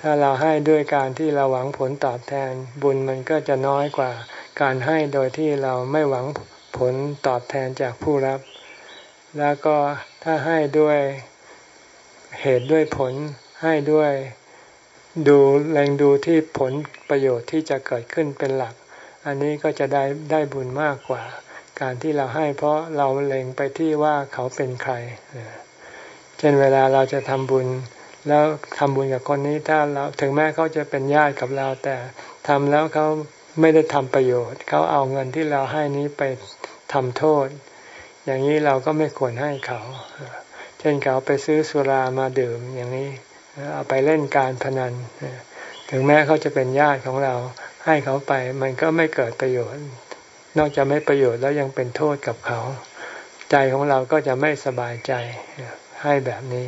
ถ้าเราให้ด้วยการที่เราหวังผลตอบแทน บุญมันก็จะน้อยกว่า การให้โดยที่เราไม่หวังผลตอบแทนจากผู้รับ แล้วก็ถ้าให้ด้วยเหตุด้วยผลให้ด้วยดูแรงดูที่ผลประโยชน์ที่จะเกิดขึ้นเป็นหลัก อันนี้ก็จะได้ได้บุญมากกว่า การที่เราให้เพราะเราเล็งไปที่ว่าเขาเป็นใคร เช่นเวลาเราจะทำบุญ แล้วทำบุญกับคนนี้ถ้าเราถึงแม้เขาจะเป็นญาติกับเรา แต่ทำแล้วเขาไม่ได้ทำประโยชน์ เขาเอาเงินที่เราให้นี้ไปทำโทษ อย่างนี้เราก็ไม่ควรให้เขา เช่นเขาไปซื้อสุรามาดื่มอย่างนี้เอาไปเล่นการพนัน ถึงแม้เขาจะเป็นญาติของเรา ให้เขาไปมันก็ไม่เกิดประโยชน์ นอกจากไม่ประโยชน์แล้วยังเป็นโทษกับเขา ใจของเราก็จะไม่สบายใจให้แบบนี้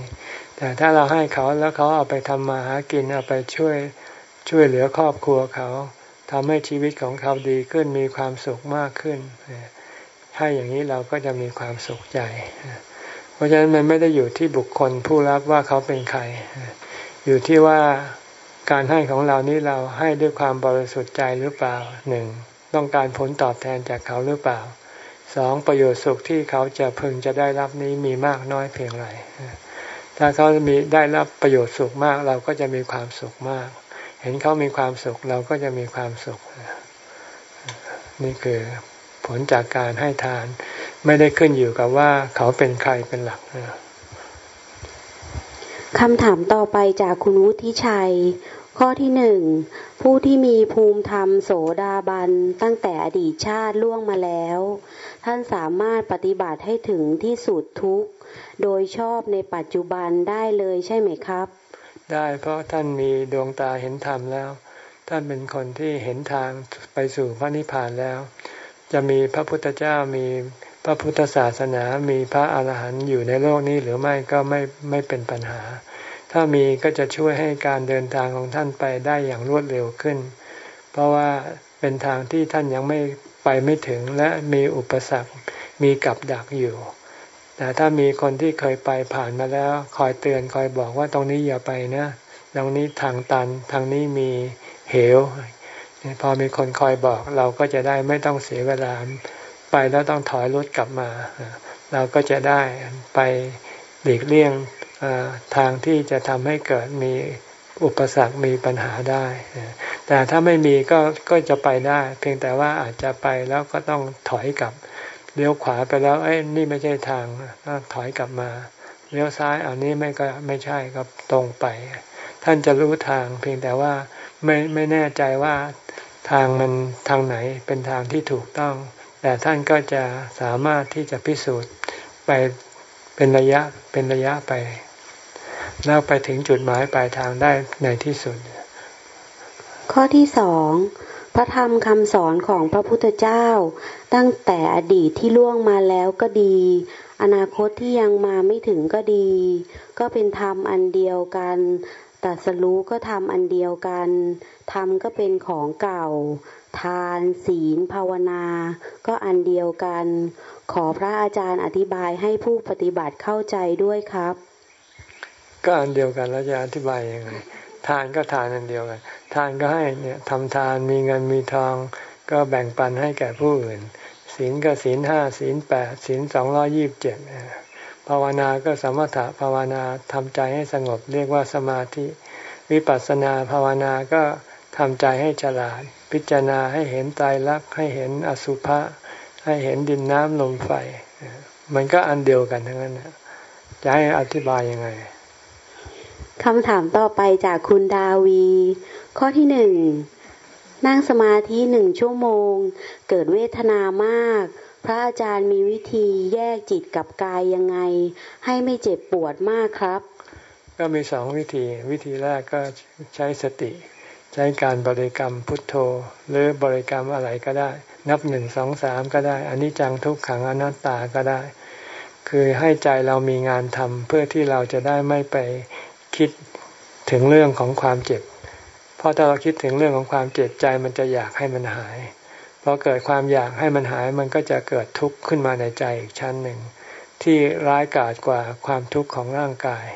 แต่ถ้าเราให้เขาแล้วเขาเอาไปทำมาหากินเอาไปช่วยช่วยเหลือครอบครัวเขาทำให้ชีวิตของเขาดีขึ้นมีความสุขมากขึ้นให้อย่างนี้เราก็จะมีความสุขใจ เพราะฉะนั้นมันไม่ได้อยู่ที่บุคคลผู้รับว่าเขาเป็นใคร อยู่ที่ว่าการให้ของเรานี้เราให้ด้วยความบริสุทธิ์ใจหรือเปล่าหนึ่ง ต้องการผลตอบแทนจากเขาหรือเปล่าสองประโยชน์สุขที่เขาจะพึงจะได้รับนี้มีมากน้อยเพียงไรถ้าเขามีได้รับประโยชน์สุขมากเราก็จะมีความสุขมาก เห็นเขามีความสุขเราก็จะมีความสุข นี่คือผลจากการให้ทาน ไม่ได้ขึ้นอยู่กับว่าเขาเป็นใครเป็นหลักคำถามต่อไปจากคุณวุฒิชัย ข้อที่หนึ่งผู้ที่มีภูมิธรรมโสดาบันตั้งแต่อดีตชาติล่วงมาแล้ว ท่านสามารถปฏิบัติให้ถึงที่สุดทุกโดยชอบในปัจจุบันได้เลยใช่ไหมครับ ได้เพราะท่านมีดวงตาเห็นธรรมแล้ว ท่านเป็นคนที่เห็นทางไปสู่พระนิพพานแล้ว จะมีพระพุทธเจ้ามีพระพุทธศาสนามีพระอาหารหันต์อยู่ในโลกนี้หรือไม่ก็ไม่ไม่เป็นปัญหา ถ้ามีก็จะช่วยให้การเดินทางของท่านไปได้อย่างรวดเร็วขึ้น เพราะว่าเป็นทางที่ท่านยังไม่ไปไม่ถึงและมีอุปสรรคมีกับดักอยู่ แต่ถ้ามีคนที่เคยไปผ่านมาแล้ว คอยเตือนคอยบอกว่าตรงนี้อย่าไปนะตรงนี้ทางตันทางนี้มีเหว พอมีคนคอยบอกเราก็จะได้ไม่ต้องเสียเวลาไปแล้วต้องถอยรถกลับมา เราก็จะได้ไปหลีกเลี่ยง ทางที่จะทำให้เกิดมีอุปสรรคมีปัญหาได้ แต่ถ้าไม่มีก็ก็จะไปได้ เพียงแต่ว่าอาจจะไปแล้วก็ต้องถอยกลับเลี้ยวขวาไปแล้วเอ้ยนี่ไม่ใช่ทางถอยกลับมาเลี้ยวซ้ายอันนี้ไม่ก็ไม่ใช่ก็ตรงไป ท่านจะรู้ทาง เพียงแต่ว่าไม่ไม่แน่ใจว่าทางมันทางไหนเป็นทางที่ถูกต้อง แต่ท่านก็จะสามารถที่จะพิสูจน์ไป เป็นระยะเป็นระยะไป แล้วไปถึงจุดหมายปลายทางได้ในที่สุด ข้อที่สองพระธรรมคำสอนของพระพุทธเจ้า ตั้งแต่อดีตที่ล่วงมาแล้วก็ดี อนาคตที่ยังมาไม่ถึงก็ดี ก็เป็นธรรมอันเดียวกันตัดสรู้ก็ทำอันเดียวกันธรรมก็เป็นของเก่า ทานศีล ภาวนา ก็อันเดียวกัน ขอพระอาจารย์อธิบายให้ผู้ปฏิบัติเข้าใจด้วยครับ ก็อันเดียวกันแล้วจะอธิบายยังไง ทานก็ทานอันเดียวกัน ทานก็ให้เนี่ยทำทานมีเงินมีทอง ก็แบ่งปันให้แก่ผู้อื่น ศีลก็ศีลห้าศีลแปดศีลสองร้อยี่บเจ็ดภาวนาก็สมถะภาวนาทำใจให้สงบเรียกว่าสมาธิ วิปัสสนาภาวนาก็ทำใจให้ฉลาด พิจารณาให้เห็นตายรักให้เห็นอสุภะให้เห็นดินน้ำลมไฟ มันก็อันเดียวกันทั้งนั้นจะให้อธิบายยังไงคำถามต่อไปจากคุณดาวี ข้อที่หนึ่งนั่งสมาธิหนึ่งชั่วโมง เกิดเวทนามาก พระอาจารย์มีวิธีแยกจิตกับกายยังไง ให้ไม่เจ็บปวดมากครับ ก็มีสองวิธี วิธีแรกก็ใช้สติ ใช้การบริกรรมพุทโธ หรือบริกรรมอะไรก็ได้ นับหนึ่งสองสามก็ได้อันนี้จังทุกขังอนัตตาก็ได้ คือให้ใจเรามีงานทำเพื่อที่เราจะได้ไม่ไปคิดถึงเรื่องของความเจ็บ เพราะถ้าเราคิดถึงเรื่องของความเจ็บใจมันจะอยากให้มันหายพอเกิดความอยากให้มันหายมันก็จะเกิดทุกข์ขึ้นมาในใจอีกชั้นหนึ่ง ที่ร้ายกาจกว่าความทุกข์ของร่างกาย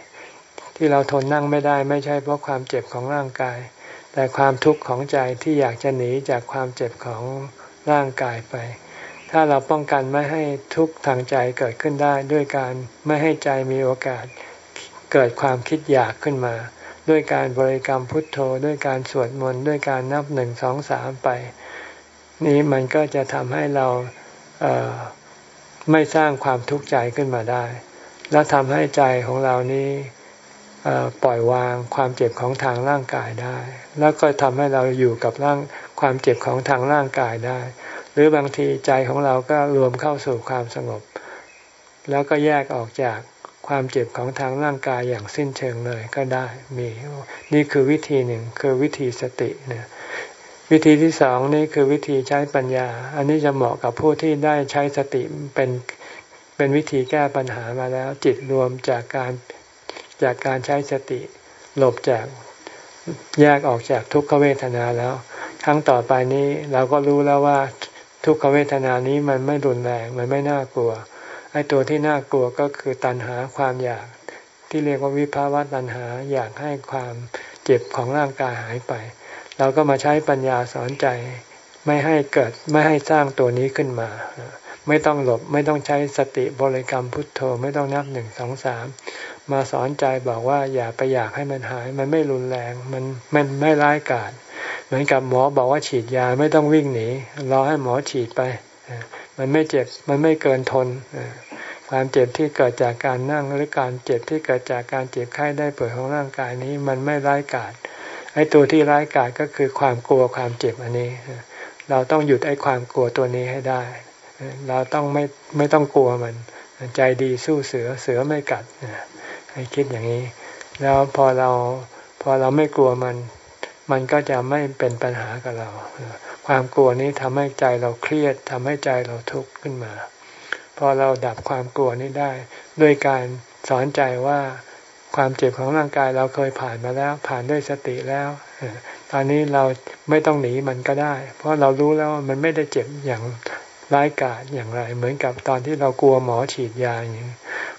ที่เราทนนั่งไม่ได้ไม่ใช่เพราะความเจ็บของร่างกาย แต่ความทุกข์ของใจที่อยากจะหนีจากความเจ็บของร่างกายไป ถ้าเราป้องกันไม่ให้ทุกข์ทางใจเกิดขึ้นได้ ด้วยการไม่ให้ใจมีโอกาสเกิดความคิดอยากขึ้นมา ด้วยการบริกรรมพุทโธ ด้วยการสวดมนต์ด้วยการนับหนึ่งสองสามไป นี้มันก็จะทำให้เราเไม่สร้างความทุกข์ใจขึ้นมาได้ แล้วทำให้ใจของเรานี้ ปล่อยวางความเจ็บของทางร่างกายได้ แล้วก็ทำให้เราอยู่กับร่างความเจ็บของทางร่างกายได้ หรือบางทีใจของเราก็รวมเข้าสู่ความสงบ แล้วก็แยกออกจากความเจ็บของทางร่างกายอย่างสิ้นเชิงเลยก็ได้มีนี่คือวิธีหนึ่งคือวิธีสติเนี่ยวิธีที่สองนี่คือวิธีใช้ปัญญา อันนี้จะเหมาะกับผู้ที่ได้ใช้สติเป็นเป็นวิธีแก้ปัญหามาแล้ว จิตรวมจากการ จากการใช้สติ หลบจากแยกออกจากทุกขเวทนาแล้ว ครั้งต่อไปนี้เราก็รู้แล้วว่าทุกขเวทนานี้มันไม่รุนแรงมันไม่น่ากลัวไอ้ตัวที่น่ากลัวก็คือตัณหาความอยาก ที่เรียกว่าวิภาวะตัณหาอยากให้ความเจ็บของร่างกายหายไป เราก็มาใช้ปัญญาสอนใจไม่ให้เกิดไม่ให้สร้างตัวนี้ขึ้นมา ไม่ต้องหลบไม่ต้องใช้สติบริกรรมพุทโธไม่ต้องนับหนึ่งสองสามมาสอนใจบอกว่าอย่าไปอยากให้มันหาย มันไม่รุนแรงมันมันไม่ร้ายกาจเหมือนกับหมอบอกว่าฉีดยาไม่ต้องวิ่งหนีรอให้หมอฉีดไป มันไม่เจ็บมันไม่เกินทนความเจ็บที่เกิดจากการนั่งหรือการเจ็บที่เกิดจากการเจ็บไข้ได้ป่วยของร่างกายนี้ มันไม่ร้ายกาจไอ้ตัวที่ร้ายกาจก็คือความกลัวความเจ็บอันนี้ เราต้องหยุดไอ้ความกลัวตัวนี้ให้ได้ เราต้องไม่ไม่ต้องกลัวมัน ใจดีสู้เสือเสือไม่กัดให้คิดอย่างนี้ แล้วพอเราพอเราไม่กลัวมัน มันก็จะไม่เป็นปัญหากับเรา ความกลัวนี้ทำให้ใจเราเครียดทำให้ใจเราทุกข์ขึ้นมา พอเราดับความกลัวนี้ได้ ด้วยการสอนใจว่าความเจ็บของร่างกายเราเคยผ่านมาแล้ว ผ่านด้วยสติแล้วตอนนี้เราไม่ต้องหนีมันก็ได้ เพราะเรารู้แล้วมันไม่ได้เจ็บอย่าง ร้ายกาจอย่างไร เหมือนกับตอนที่เรากลัวหมอฉีดยาอย่างนี้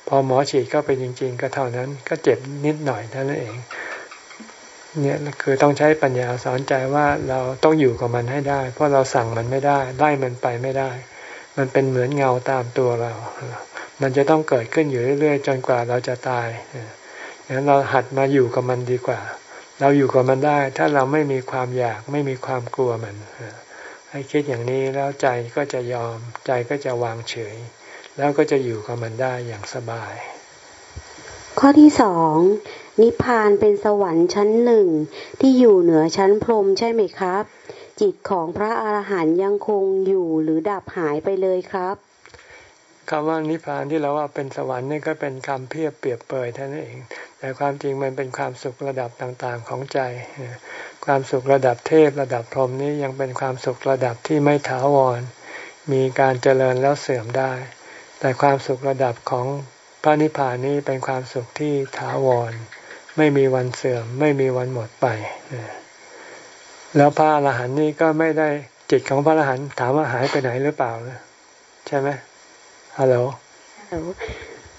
พอหมอฉีดก็ไปจริง ๆ ก็เท่านั้นก็เจ็บนิดหน่อยเท่านั้นเอง เนี่ยคือต้องใช้ปัญญาสอนใจว่าเราต้องอยู่กับมันให้ได้ เพราะเราสั่งมันไม่ได้ไล่มันไปไม่ได้ มันเป็นเหมือนเงาตามตัวเรา มันจะต้องเกิดขึ้นอยู่เรื่อยๆ จนกว่าเราจะตายงั้นเราหัดมาอยู่กับมันดีกว่า เราอยู่กับมันได้ ถ้าเราไม่มีความอยากไม่มีความกลัวมัน ให้คิดอย่างนี้แล้วใจก็จะยอม ใจก็จะวางเฉย แล้วก็จะอยู่กับมันได้อย่างสบาย ข้อที่สองนิพพานเป็นสวรรค์ชั้นหนึ่งที่อยู่เหนือชั้นพรหมใช่ไหมครับ จิตของพระอาหารหันต์ยังคงอยู่หรือดับหายไปเลยครับคำว่านิพพานที่เราว่าเป็นสวรรค์นี่ก็เป็นคำเพียบเปรียบเปยท่านเอง แต่ความจริงมันเป็นความสุขระดับต่างๆของใจ ความสุขระดับเทพระดับพรหมนี้ยังเป็นความสุขระดับที่ไม่ถาวร มีการเจริญแล้วเสื่อมได้ แต่ความสุขระดับของพระนิพพานนี้เป็นความสุขที่ถาวร ไม่มีวันเสื่อม ไม่มีวันหมดไป แล้วพระอรหันต์นี่ก็ไม่ได้จิตของพระอรหันต์ถามว่าหายไปไหนหรือเปล่าใช่ไหมฮัลโหล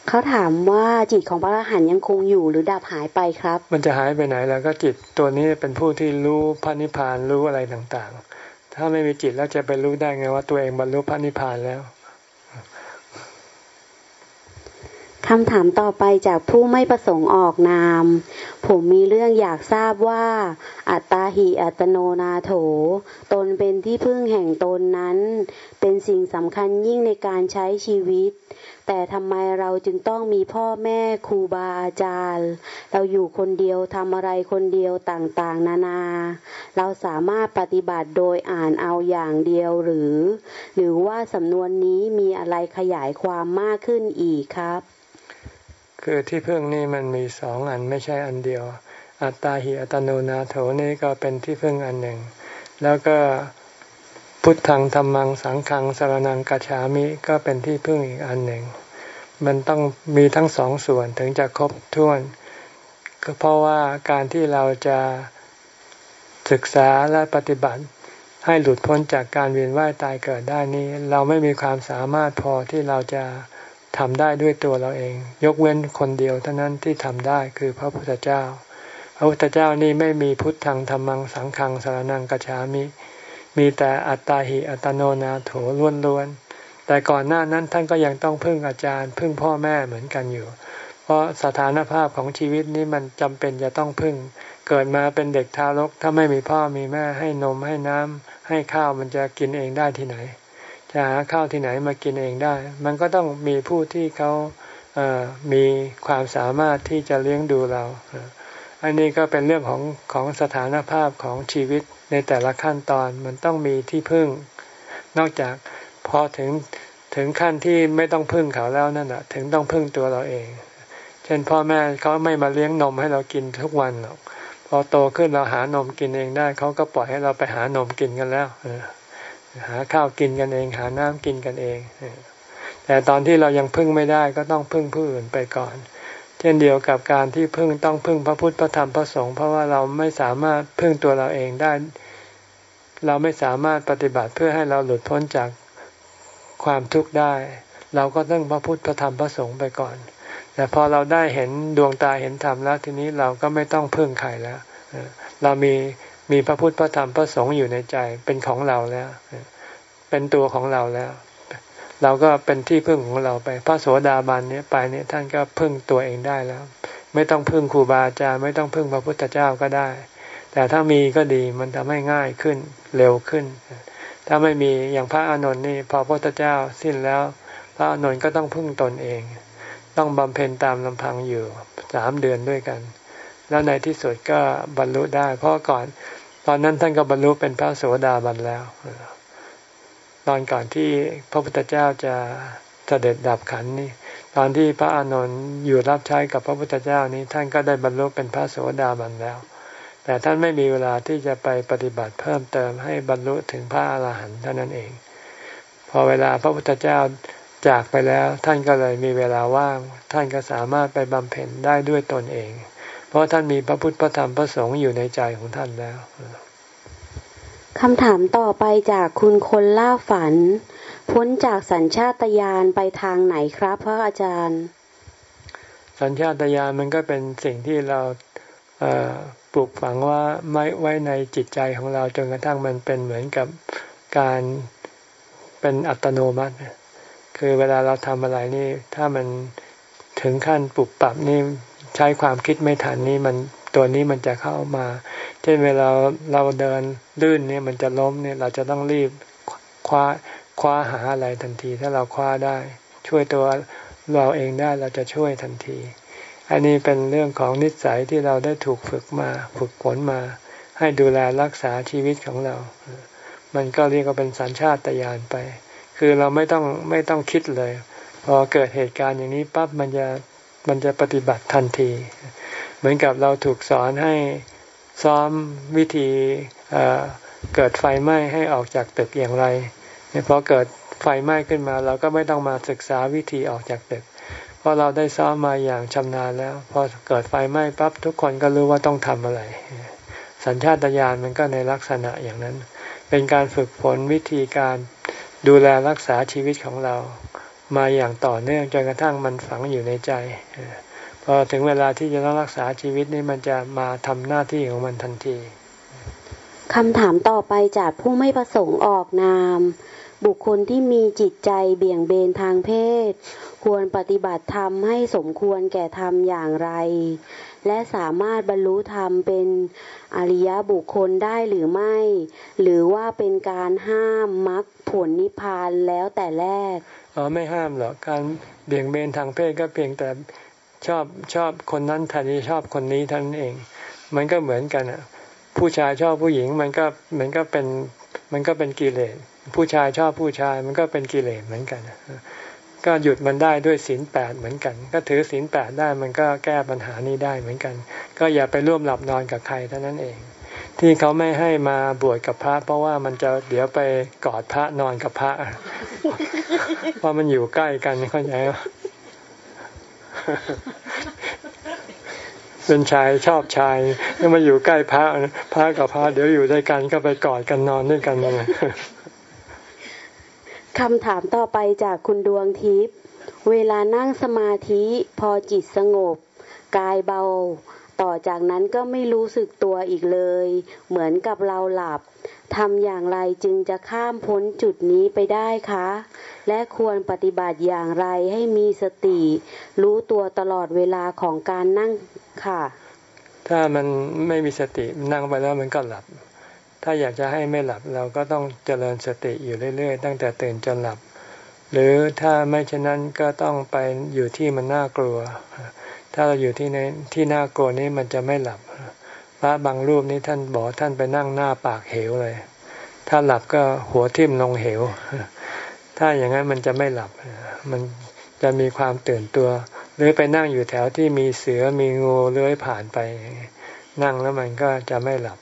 เขาถามว่าจิตของพระอรหันต์ยังคงอยู่หรือดับหายไปครับ มันจะหายไปไหนแล้วก็จิตตัวนี้เป็นผู้ที่รู้พระนิพพานรู้อะไรต่างๆ ถ้าไม่มีจิตแล้วจะไปรู้ได้ไงว่าตัวเองบรรลุพระนิพพานแล้ว คำถามต่อไปจากผู้ไม่ประสงค์ออกนาม ผมมีเรื่องอยากทราบว่า อัตตาหิอัตโนนาโถ ตนเป็นที่พึ่งแห่งตนนั้น เป็นสิ่งสำคัญยิ่งในการใช้ชีวิต แต่ทำไมเราจึงต้องมีพ่อแม่ครูบาอาจารย์ เราอยู่คนเดียวทำอะไรคนเดียวต่างๆ นานา เราสามารถปฏิบัติโดยอ่านเอาอย่างเดียวหรือ หรือว่าสำนวนนี้มีอะไรขยายความมากขึ้นอีกครับ คือที่พึ่งนี่มันมีสองอันไม่ใช่อันเดียว อัตตาหิอัตโนนาโถนี่ก็เป็นที่พึ่งอันหนึ่ง แล้วก็พุทธังธรรมังสังฆังสารนังกัจฉามิก็เป็นที่พึ่งอีกอันหนึ่ง มันต้องมีทั้งสองส่วนถึงจะครบถ้วน ก็เพราะว่าการที่เราจะศึกษาและปฏิบัติให้หลุดพ้นจากการเวียนว่ายตายเกิดได้นี้ เราไม่มีความสามารถพอที่เราจะ ทำได้ด้วยตัวเราเอง ยกเว้นคนเดียวเท่านั้นที่ทำได้คือพระพุทธเจ้า พระพุทธเจ้านี่ไม่มีพุทธังธรรมังสังฆังสารนังกัจฉามิ มีแต่อัตตาหิอัตโนนาโถล้วนๆแต่ก่อนหน้านั้นท่านก็ยังต้องพึ่งอาจารย์ พึ่งพ่อแม่เหมือนกันอยู่ เพราะสถานภาพของชีวิตนี้มันจำเป็นจะต้องพึ่ง เกิดมาเป็นเด็กทารก ถ้าไม่มีพ่อมีแม่ให้นมให้น้ำให้ข้าวมันจะกินเองได้ที่ไหน จะหาข้าวที่ไหนมากินเองได้ มันก็ต้องมีผู้ที่เขาเมีความสามารถที่จะเลี้ยงดูเรา อันนี้ก็เป็นเรื่องของของสถานภาพของชีวิตในแต่ละขั้นตอนมันต้องมีที่พึ่ง นอกจากพอถึงถึงขั้นที่ไม่ต้องพึ่งเขาแล้วนั่นแหะถึงต้องพึ่งตัวเราเอง เช่นพ่อแม่เขาไม่มาเลี้ยงนมให้เรากินทุกวันหรอกพอโตขึ้นเราหานมกินเองได้เขาก็ปล่อยให้เราไปหานมกินกันแล้ว หาข้าวกินกันเอง หาน้ำกินกันเอง แต่ตอนที่เรายังพึ่งไม่ได้ก็ต้องพึ่งผู้อื่นไปก่อน เช่นเดียวกับการที่พึ่งต้องพึ่งพระพุทธพระธรรมพระสงฆ์เพราะว่าเราไม่สามารถพึ่งตัวเราเองได้ เราไม่สามารถปฏิบัติเพื่อให้เราหลุดพ้นจากความทุกข์ได้ เราก็ต้องพระพุทธพระธรรมพระสงฆ์ไปก่อน แต่พอเราได้เห็นดวงตาเห็นธรรมแล้วทีนี้เราก็ไม่ต้องพึ่งใครแล้วเรามี มีพระพุทธพระธรรมพระสงฆ์อยู่ในใจเป็นของเราแล้ว เป็นตัวของเราแล้ว เราก็เป็นที่พึ่งของเราไป พระโสดาบันเนี้ไปเนี่ยท่านก็พึ่งตัวเองได้แล้ว ไม่ต้องพึ่งครูบาอาจารย์ไม่ต้องพึ่งพระพุทธเจ้าก็ได้ แต่ถ้ามีก็ดีมันทำให้ง่ายขึ้นเร็วขึ้น ถ้าไม่มีอย่างพระอานนท์นี่พอพระพุทธเจ้าสิ้นแล้ว พระอานนท์ก็ต้องพึ่งตนเอง ต้องบำเพ็ญตามลำพังอยู่สามเดือนด้วยกัน แล้วในที่สุดก็บรรลุได้ เพราะก่อน ตอนนั้นท่านก็บรรลุเป็นพระโสดาบันแล้ว ตอนก่อนที่พระพุทธเจ้าจะเสด็จดับขันนี่ตอนที่พระอานนท์อยู่รับใช้กับพระพุทธเจ้านี้ท่านก็ได้บรรลุเป็นพระโสดาบันแล้ว แต่ท่านไม่มีเวลาที่จะไปปฏิบัติเพิ่มเติมให้บรรลุถึงพระอาหารหันต์เท่านั้นเอง พอเวลาพระพุทธเจ้าจากไปแล้ว ท่านก็เลยมีเวลาว่าง ท่านก็สามารถไปบำเพ็ญได้ด้วยตนเอง เพราะท่านมีพระพุทธพระธรรมพระสงฆ์อยู่ในใจของท่านแล้วคำถามต่อไปจากคุณคนล่าฝัน พ้นจากสัญชาตญาณไปทางไหนครับพระอาจารย์ สัญชาตญาณมันก็เป็นสิ่งที่เราปลูกฝังว่าไม่ไว้ในจิตใจของเราจนกระทั่งมันเป็นเหมือนกับการเป็นอัตโนมัติ คือเวลาเราทำอะไรนี่ ถ้ามันถึงขั้นปรับปรับนี่ ใช้ความคิดไม่ทันนี่มันตัวนี้มันจะเข้ามา เช่นเวลาเราเดินลื่นเนี่ยมันจะล้มเนี่ยเราจะต้องรีบคว้าคว้าหาอะไรทันที ถ้าเราคว้าได้ ช่วยตัวเราเองได้เราจะช่วยทันที อันนี้เป็นเรื่องของนิสัยที่เราได้ถูกฝึกมาฝึกฝนมา ให้ดูแลรักษาชีวิตของเรา มันก็เรียกว่าเป็นสัญชาตญาณไป คือเราไม่ต้องไม่ต้องคิดเลย พอเกิดเหตุการณ์อย่างนี้ปั๊บมันจะ มันจะปฏิบัติทันที เหมือนกับเราถูกสอนให้ซ้อมวิธีเเกิดไฟไหม้ให้ออกจากตึกอย่างไรพอเกิดไฟไหม้ขึ้นมา เราก็ไม่ต้องมาศึกษาวิธีออกจากตึก เพราะเราได้ซ้อมมาอย่างชำนาญแล้ว พอเกิดไฟไหม้ปั๊บทุกคนก็รู้ว่าต้องทำอะไร สัญชาตญาณมันก็ในลักษณะอย่างนั้น เป็นการฝึกฝนวิธีการดูแลรักษาชีวิตของเรา มาอย่างต่อเนื่องจนกระทั่งมันฝังอยู่ในใจพอถึงเวลาที่จะต้องรักษาชีวิตนี่มันจะมาทำหน้าที่ของมันทันทีคำถามต่อไปจากผู้ไม่ประสงค์ออกนาม บุคคลที่มีจิตใจเบี่ยงเบนทางเพศ ควรปฏิบัติธรรมให้สมควรแก่ธรรมอย่างไร และสามารถบรรลุธรรมเป็นอริยบุคคลได้หรือไม่ หรือว่าเป็นการห้ามมรรคผลนิพพานแล้วแต่แรก อ๋อไม่ห้ามหรอกการเบี่ยงเบนทางเพศก็เพียงแต่ชอบชอบคนนั้นแทนที่ชอบคนนี้ท่านเอง มันก็เหมือนกันอะผู้ชายชอบผู้หญิงมันก็มันก็เป็นมันก็เป็นกิเลสผู้ชายชอบผู้ชายมันก็เป็นกิเลสเหมือนกัน ก็หยุดมันได้ด้วยศีลแปดเหมือนกัน ก็ถือศีลแปดได้มันก็แก้ปัญหานี้ได้เหมือนกัน ก็อย่าไปร่วมหลับนอนกับใครเท่านั้นเอง ที่เขาไม่ให้มาบวชกับพระ เพราะว่ามันจะเดี๋ยวไปกอดพระนอนกับพระ เพราะมันอยู่ใกล้กันเข้าใจไหมเป็นชายชอบชายก็มาอยู่ใกล้พระพระกับพระเดี๋ยวอยู่ด้วยกันก็ไปกอดกันนอนด้วยกันเลยคำถามต่อไปจากคุณดวงทิพย์เวลานั่งสมาธิพอจิตสงบ กายเบา ต่อจากนั้นก็ไม่รู้สึกตัวอีกเลย เหมือนกับเราหลับทำอย่างไรจึงจะข้ามพ้นจุดนี้ไปได้คะ และควรปฏิบัติอย่างไรให้มีสติ รู้ตัวตลอดเวลาของการนั่งค่ะ ถ้ามันไม่มีสตินั่งไปแล้วมันก็หลับ ถ้าอยากจะให้ไม่หลับเราก็ต้องเจริญสติอยู่เรื่อย ๆ ตั้งแต่ตื่นจนหลับ หรือถ้าไม่เช่นนั้นก็ต้องไปอยู่ที่มันน่ากลัว ถ้าเราอยู่ที่ในที่น่ากลัวนี้มันจะไม่หลับ พระบางรูปนี้ท่านบอกท่านไปนั่งหน้าปากเหวเลย ถ้าหลับก็หัวทิ่มลงเหว ถ้าอย่างนั้นมันจะไม่หลับ มันจะมีความตื่นตัว หรือไปนั่งอยู่แถวที่มีเสือมีงูเลื้อยผ่านไป นั่งแล้วมันก็จะไม่หลับ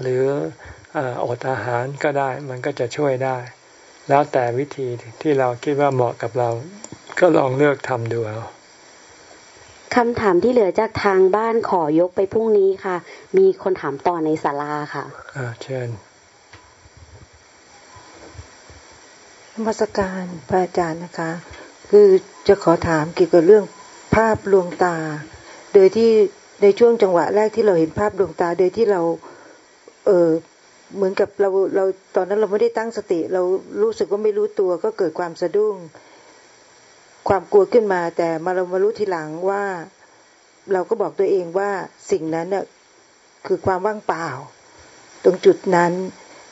หรืออดอาหารก็ได้ มันก็จะช่วยได้ แล้วแต่วิธีที่เราคิดว่าเหมาะกับเรา ก็ลองเลือกทำดูเอา คำถามที่เหลือจากทางบ้านขอยกไปพรุ่งนี้ค่ะ มีคนถามต่อในศาลาค่ะอ่าเชิญมาสการพระอาจารย์นะคะ คือจะขอถามเกี่ยวกับเรื่องภาพลวงตา โดยที่ในช่วงจังหวะแรกที่เราเห็นภาพดวงตา โดยที่เรา เออเหมือนกับเราเราตอนนั้นเราไม่ได้ตั้งสติ เรารู้สึกว่าไม่รู้ตัวก็เกิดความสะดุ้ง ความกลัวขึ้นมา แต่มาเรามารู้ทีหลังว่า เราก็บอกตัวเองว่าสิ่งนั้นเนี่ยคือความว่างเปล่า ตรงจุดนั้น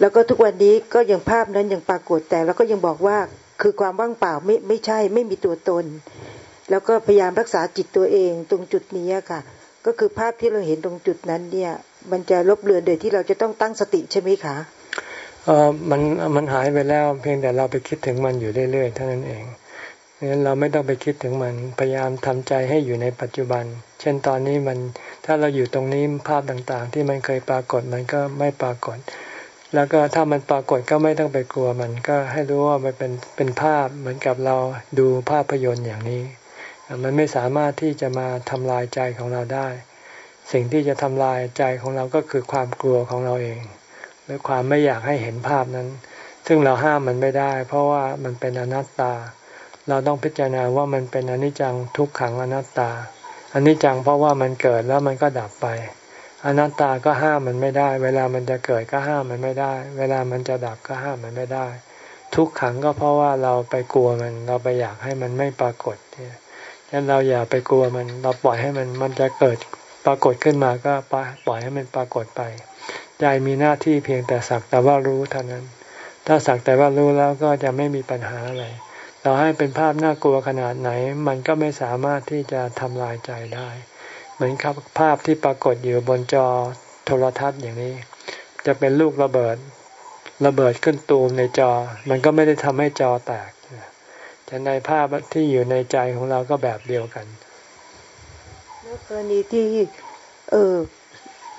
แล้วก็ทุกวันนี้ก็ยังภาพนั้นยังปรากฏแต่เราก็ยังบอกว่าคือความว่างเปล่าไม่ไม่ใช่ไม่มีตัวตน แล้วก็พยายามรักษาจิตตัวเองตรงจุดนี้ค่ะ ก็คือภาพที่เราเห็นตรงจุดนั้นเนี่ย มันจะลบเลือนโดยที่เราจะต้องตั้งสติใช่ไหมคะเออมันมันหายไปแล้วเพียงแต่เราไปคิดถึงมันอยู่เรื่อยๆเท่านั้นเอง งั้นเราไม่ต้องไปคิดถึงมัน พยายามทำใจให้อยู่ในปัจจุบัน เช่นตอนนี้มันถ้าเราอยู่ตรงนี้ภาพต่างๆ ที่มันเคยปรากฏมันก็ไม่ปรากฏ แล้วก็ถ้ามันปรากฏก็ไม่ต้องไปกลัวมันก็ให้รู้ว่ามันเป็นเป็นภาพเหมือนกับเราดูภาพยนตร์อย่างนี้ มันไม่สามารถที่จะมาทำลายใจของเราได้ สิ่งที่จะทำลายใจของเราก็คือความกลัวของเราเองหรือความไม่อยากให้เห็นภาพนั้น ซึ่งเราห้ามมันไม่ได้ เพราะว่ามันเป็นอนัตตา เราต้องพิจารณาว่ามันเป็นอนิจจังทุกขังอนัตตาอนิจจังเพราะว่ามันเกิดแล้วมันก็ดับไป อนัตตาก็ห้ามมันไม่ได้ เวลามันจะเกิดก็ห้ามมันไม่ได้ เวลามันจะดับก็ห้ามมันไม่ได้ ทุกขังก็เพราะว่าเราไปกลัวมัน เราไปอยากให้มันไม่ปรากฏเนี่ยฉะนั้นเราอย่าไปกลัวมัน เราปล่อยให้มันมันจะเกิดปรากฏขึ้นมาก็ปล่อยให้มันปรากฏไป ใจมีหน้าที่เพียงแต่สักแต่ว่ารู้เท่านั้น ถ้าสักแต่ว่ารู้แล้วก็จะไม่มีปัญหาอะไร ต่อให้เป็นภาพน่ากลัวขนาดไหน มันก็ไม่สามารถที่จะทำลายใจได้ เหมือนครับภาพที่ปรากฏอยู่บนจอโทรทัศน์อย่างนี้ จะเป็นลูกระเบิดระเบิดขึ้นตูมในจอ มันก็ไม่ได้ทำให้จอแตกแต่ในภาพที่อยู่ในใจของเราก็แบบเดียวกันแล้วกรณีที่เออ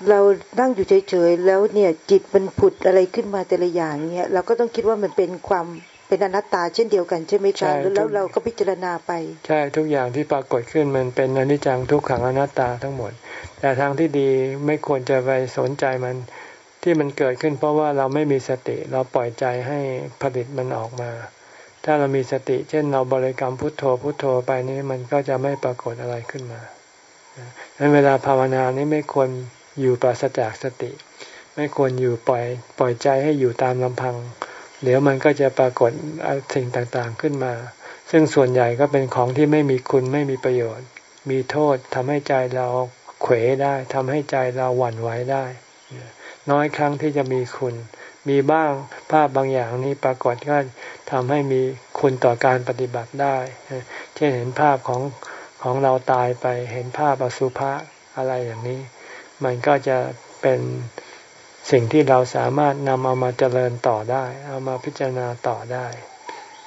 เรานั่งอยู่เฉยๆแล้วเนี่ยจิตมันผุดอะไรขึ้นมาแต่ละอย่างเนี่ยเราก็ต้องคิดว่ามันเป็นความ เป็นอนัตตาเช่นเดียวกันใช่ไหมคะแล้วเราก็พิจารณาไป ใช่ทุกอย่างที่ปรากฏขึ้นมันเป็นอนิจจังทุกขังอนัตตาทั้งหมด แต่ทางที่ดีไม่ควรจะไปสนใจมันที่มันเกิดขึ้น เพราะว่าเราไม่มีสติเราปล่อยใจให้ผลิตมันออกมา ถ้าเรามีสติ เช่นเราบริกรรมพุทโธพุทโธไปนี้มันก็จะไม่ปรากฏอะไรขึ้นมาดังนั้นเวลาภาวนานี้ไม่ควรอยู่ปราศจากสติ ไม่ควรอยู่ปล่อยปล่อยใจให้อยู่ตามลำพัง เดี๋ยวมันก็จะปรากฏสิ่งต่างๆขึ้นมา ซึ่งส่วนใหญ่ก็เป็นของที่ไม่มีคุณไม่มีประโยชน์ มีโทษทำให้ใจเราเขวได้ทำให้ใจเราหวั่นไหวได้ น้อยครั้งที่จะมีคุณ มีบ้างภาพบางอย่างนี้ปรากฏก็ทำให้มีคุณต่อการปฏิบัติได้ เช่นเห็นภาพของของเราตายไปเห็นภาพอสุภะอะไรอย่างนี้ มันก็จะเป็น สิ่งที่เราสามารถนำเอามาเจริญต่อได้ เอามาพิจารณาต่อได้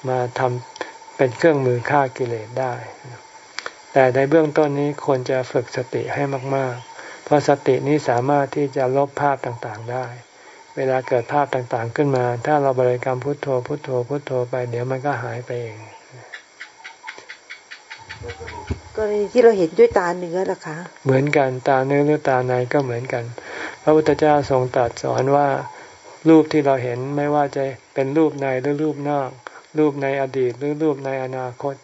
มาทำเป็นเครื่องมือฆ่ากิเลสได้ แต่ในเบื้องต้นนี้ควรจะฝึกสติให้มาก ๆ เพราะสตินี้สามารถที่จะลบภาพต่างๆได้ เวลาเกิดภาพต่างๆขึ้นมา ถ้าเราบริกรรมพุทโธพุทโธพุทโธไป เดี๋ยวมันก็หายไปเองกรณีที่เราเห็นด้วยตาเนื้อล่ะคะ เหมือนกันตาเนื้อหรือตาในก็เหมือนกัน พระพุทธเจ้าทรงตรัสสอนว่ารูปที่เราเห็นไม่ว่าจะเป็นรูปในหรือรูปนอก รูปในอดีตหรือรูปในอนาคต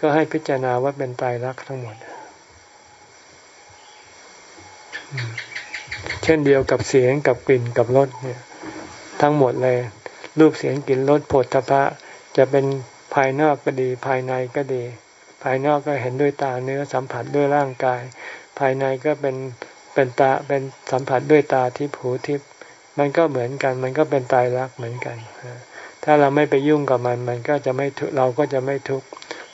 ก็ให้พิจารณาว่าเป็นไตรลักษณ์ทั้งหมด เช่นเดียวกับเสียงกับกลิ่นกับรสเนี่ยทั้งหมดเลย รูปเสียงกลิ่นรสผลทพะจะเป็นภายนอกก็ดีภายในก็ดี ภายนอกก็เห็นด้วยตาเนื้อสัมผัสด้วยร่างกาย ภายในก็เป็น เป็นตาเป็นสัมผัสด้วยตาที่ผูทิพมันก็เหมือนกัน มันก็เป็นตายรักเหมือนกัน ถ้าเราไม่ไปยุ่งกับมัน มันก็จะไม่เราก็จะไม่ทุกข์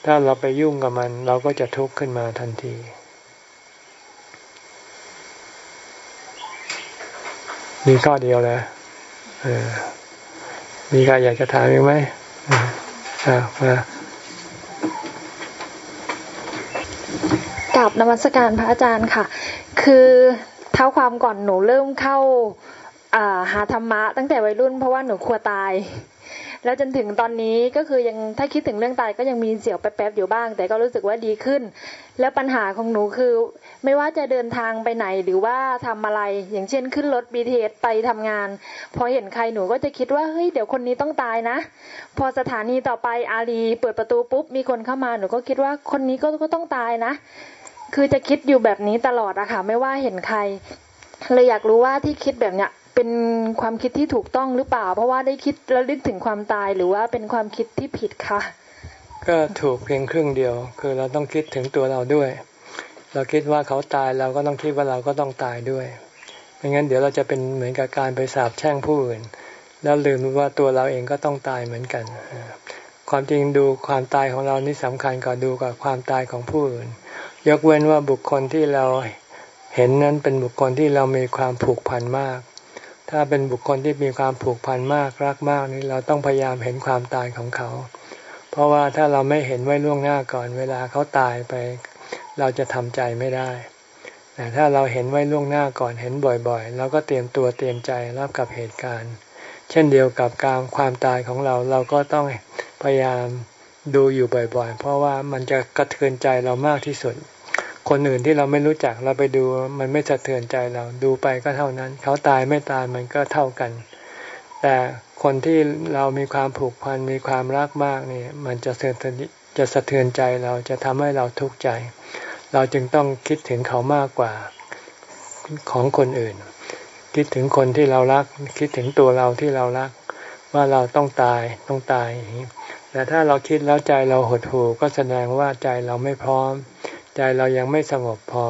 ถ้าเราไปยุ่งกับมัน เราก็จะทุกข์ขึ้นมาทันทีมีข้อเดียวแล้วมีใครอยากจะถามอีกไหมอ่ามา กับนมัสการพระอาจารย์ค่ะ คือเท่าความก่อนหนูเริ่มเข้าหาธรรมะตั้งแต่วัยรุ่นเพราะว่าหนูกลัวตาย แล้วจนถึงตอนนี้ก็คือยังถ้าคิดถึงเรื่องตายก็ยังมีเสียวแป๊บๆอยู่บ้าง แต่ก็รู้สึกว่าดีขึ้น แล้วปัญหาของหนูคือ ไม่ว่าจะเดินทางไปไหนหรือว่าทำอะไร อย่างเช่นขึ้นรถบีทีเอสไปทำงาน พอเห็นใครหนูก็จะคิดว่าเฮ้ยเดี๋ยวคนนี้ต้องตายนะ พอสถานีต่อไปอารีเปิดประตูปุ๊บมีคนเข้ามาหนูก็คิดว่าคนนี้ก็ก็ต้องตายนะ คือจะคิดอยู่แบบนี้ตลอดอะค่ะ ไม่ว่าเห็นใคร เลยอยากรู้ว่าที่คิดแบบเนี้ยเป็นความคิดที่ถูกต้องหรือเปล่า เพราะว่าได้คิดระลึกถึงความตายหรือว่าเป็นความคิดที่ผิดค่ะก็ถูกเพียงครึ่งเดียว คือเราต้องคิดถึงตัวเราด้วย เราคิดว่าเขาตายเราก็ต้องคิดว่าเราก็ต้องตายด้วยไม่งั้นเดี๋ยวเราจะเป็นเหมือนกับการไปสาบแช่งผู้อื่น แล้วลืมว่าตัวเราเองก็ต้องตายเหมือนกัน ความจริงดูความตายของเรานี่สำคัญกว่าดูกับความตายของผู้อื่น ยกเว้นว่าบุคคลที่เราเห็นนั้นเป็นบุคคลที่เรามีความผูกพันมาก ถ้าเป็นบุคคลที่มีความผูกพันมากรักมากนี่เราต้องพยายามเห็นความตายของเขา เพราะว่าถ้าเราไม่เห็นไว้ล่วงหน้าก่อน เวลาเขาตายไป เราจะทำใจไม่ได้ แต่ถ้าเราเห็นไว้ล่วงหน้าก่อนเห็นบ่อยๆเราก็เตรียมตัวเตรียมใจรับกับเหตุการณ์ เช่นเดียวกับการความตายของเราเราก็ต้องพยายามดูอยู่บ่อยๆ เพราะว่ามันจะกระเทือนใจเรามากที่สุด คนอื่นที่เราไม่รู้จักเราไปดูมันไม่สะเทือนใจเราดูไปก็เท่านั้น เขาตายไม่ตายมันก็เท่ากัน แต่คนที่เรามีความผูกพันมีความรักมากนี่มันจะเสทือนจะสะเทือนใจเราจะทำให้เราทุกข์ใจ เราจึงต้องคิดถึงเขามากกว่าของคนอื่น คิดถึงคนที่เรารัก คิดถึงตัวเราที่เรารัก ว่าเราต้องตายต้องตายอย่างนี้แต่ถ้าเราคิดแล้วใจเราหดหู่ก็แสดงว่าใจเราไม่พร้อม ใจเรายังไม่สงบพอ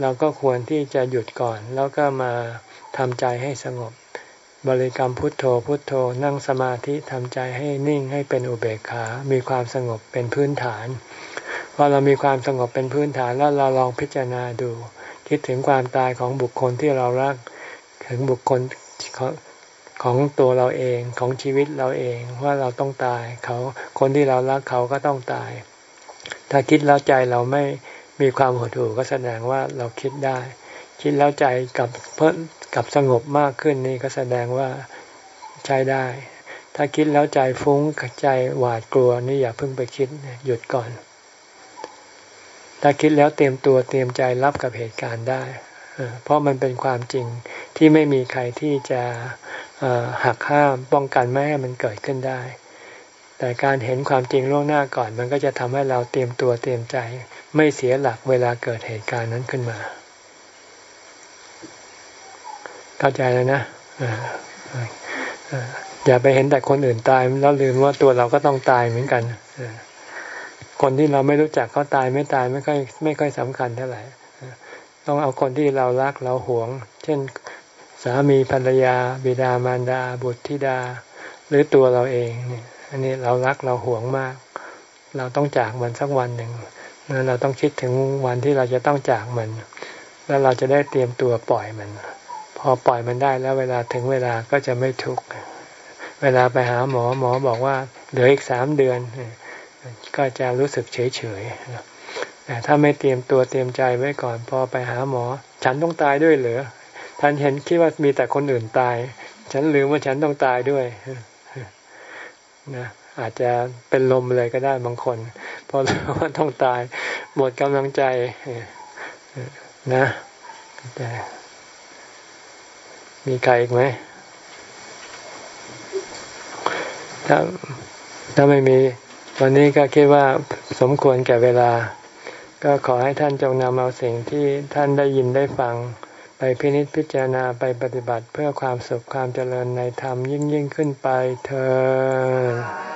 เราก็ควรที่จะหยุดก่อน แล้วก็มาทำใจให้สงบ บริกรรมพุทโธพุทโธนั่งสมาธิทำใจให้นิ่งให้เป็นอุเบกขา มีความสงบเป็นพื้นฐานพอเรามีความสงบเป็นพื้นฐานแล้วเราลองพิจารณาดู คิดถึงความตายของบุคคลที่เรารักถึงบุคคลของตัวเราเองของชีวิตเราเองว่าเราต้องตายเขาคนที่เรารักเขาก็ต้องตาย ถ้าคิดแล้วใจเราไม่มีความหดหู่ก็แสดงว่าเราคิดได้ คิดแล้วใจกับเพิ่มกับสงบมากขึ้นนี่ก็แสดงว่าใช้ได้ ถ้าคิดแล้วใจฟุ้งใจหวาดกลัวนี่อย่าเพิ่งไปคิดหยุดก่อน ถ้าคิดแล้วเตรียมตัวเตรียมใจรับกับเหตุการณ์ได้ เพราะมันเป็นความจริงที่ไม่มีใครที่จะหักห้ามป้องกันไม่ให้มันเกิดขึ้นได้ แต่การเห็นความจริงล่วงหน้าก่อน มันก็จะทำให้เราเตรียมตัวเตรียมใจ ไม่เสียหลักเวลาเกิดเหตุการณ์นั้นขึ้นมา เข้าใจแล้วนะอย่าไปเห็นแต่คนอื่นตายแล้วลืมว่าตัวเราก็ต้องตายเหมือนกันคนที่เราไม่รู้จักเขาตายไม่ตายไม่ค่อยไม่ค่อยสำคัญเท่าไหร่ต้องเอาคนที่เรารักเราหวง เช่นสามีภรรยา บิดามารดา บุตรธิดา หรือตัวเราเองเนี่ย อันนี้เรารักเราหวงมาก เราต้องจากมันสักวันหนึ่งนั้นเราต้องคิดถึงวันที่เราจะต้องจากมัน แล้วเราจะได้เตรียมตัวปล่อยมัน พอปล่อยมันได้แล้วเวลาถึงเวลาก็จะไม่ทุกข์เวลาไปหาหมอหมอบอกว่าเหลืออีกสามเดือน ก็จะรู้สึกเฉยเฉยแต่ถ้าไม่เตรียมตัวเตรียมใจไว้ก่อน พอไปหาหมอ ฉันต้องตายด้วยเหรอท่านเห็นคิดว่ามีแต่คนอื่นตาย ฉันลืมว่าฉันต้องตายด้วย นะอาจจะเป็นลมเลยก็ได้บางคน เพราะว่าต้องตายหมดกำลังใจนะแต่มีใครอีกไหมถ้าถ้าไม่มีวันนี้ก็คิดว่าสมควรแก่เวลา ก็ขอให้ท่านจงนำเอาสิ่งที่ท่านได้ยินได้ฟัง ไปพินิจพิจารณาไปปฏิบัติเพื่อความสุขความเจริญในธรรมยิ่งยิ่งขึ้นไปเธอ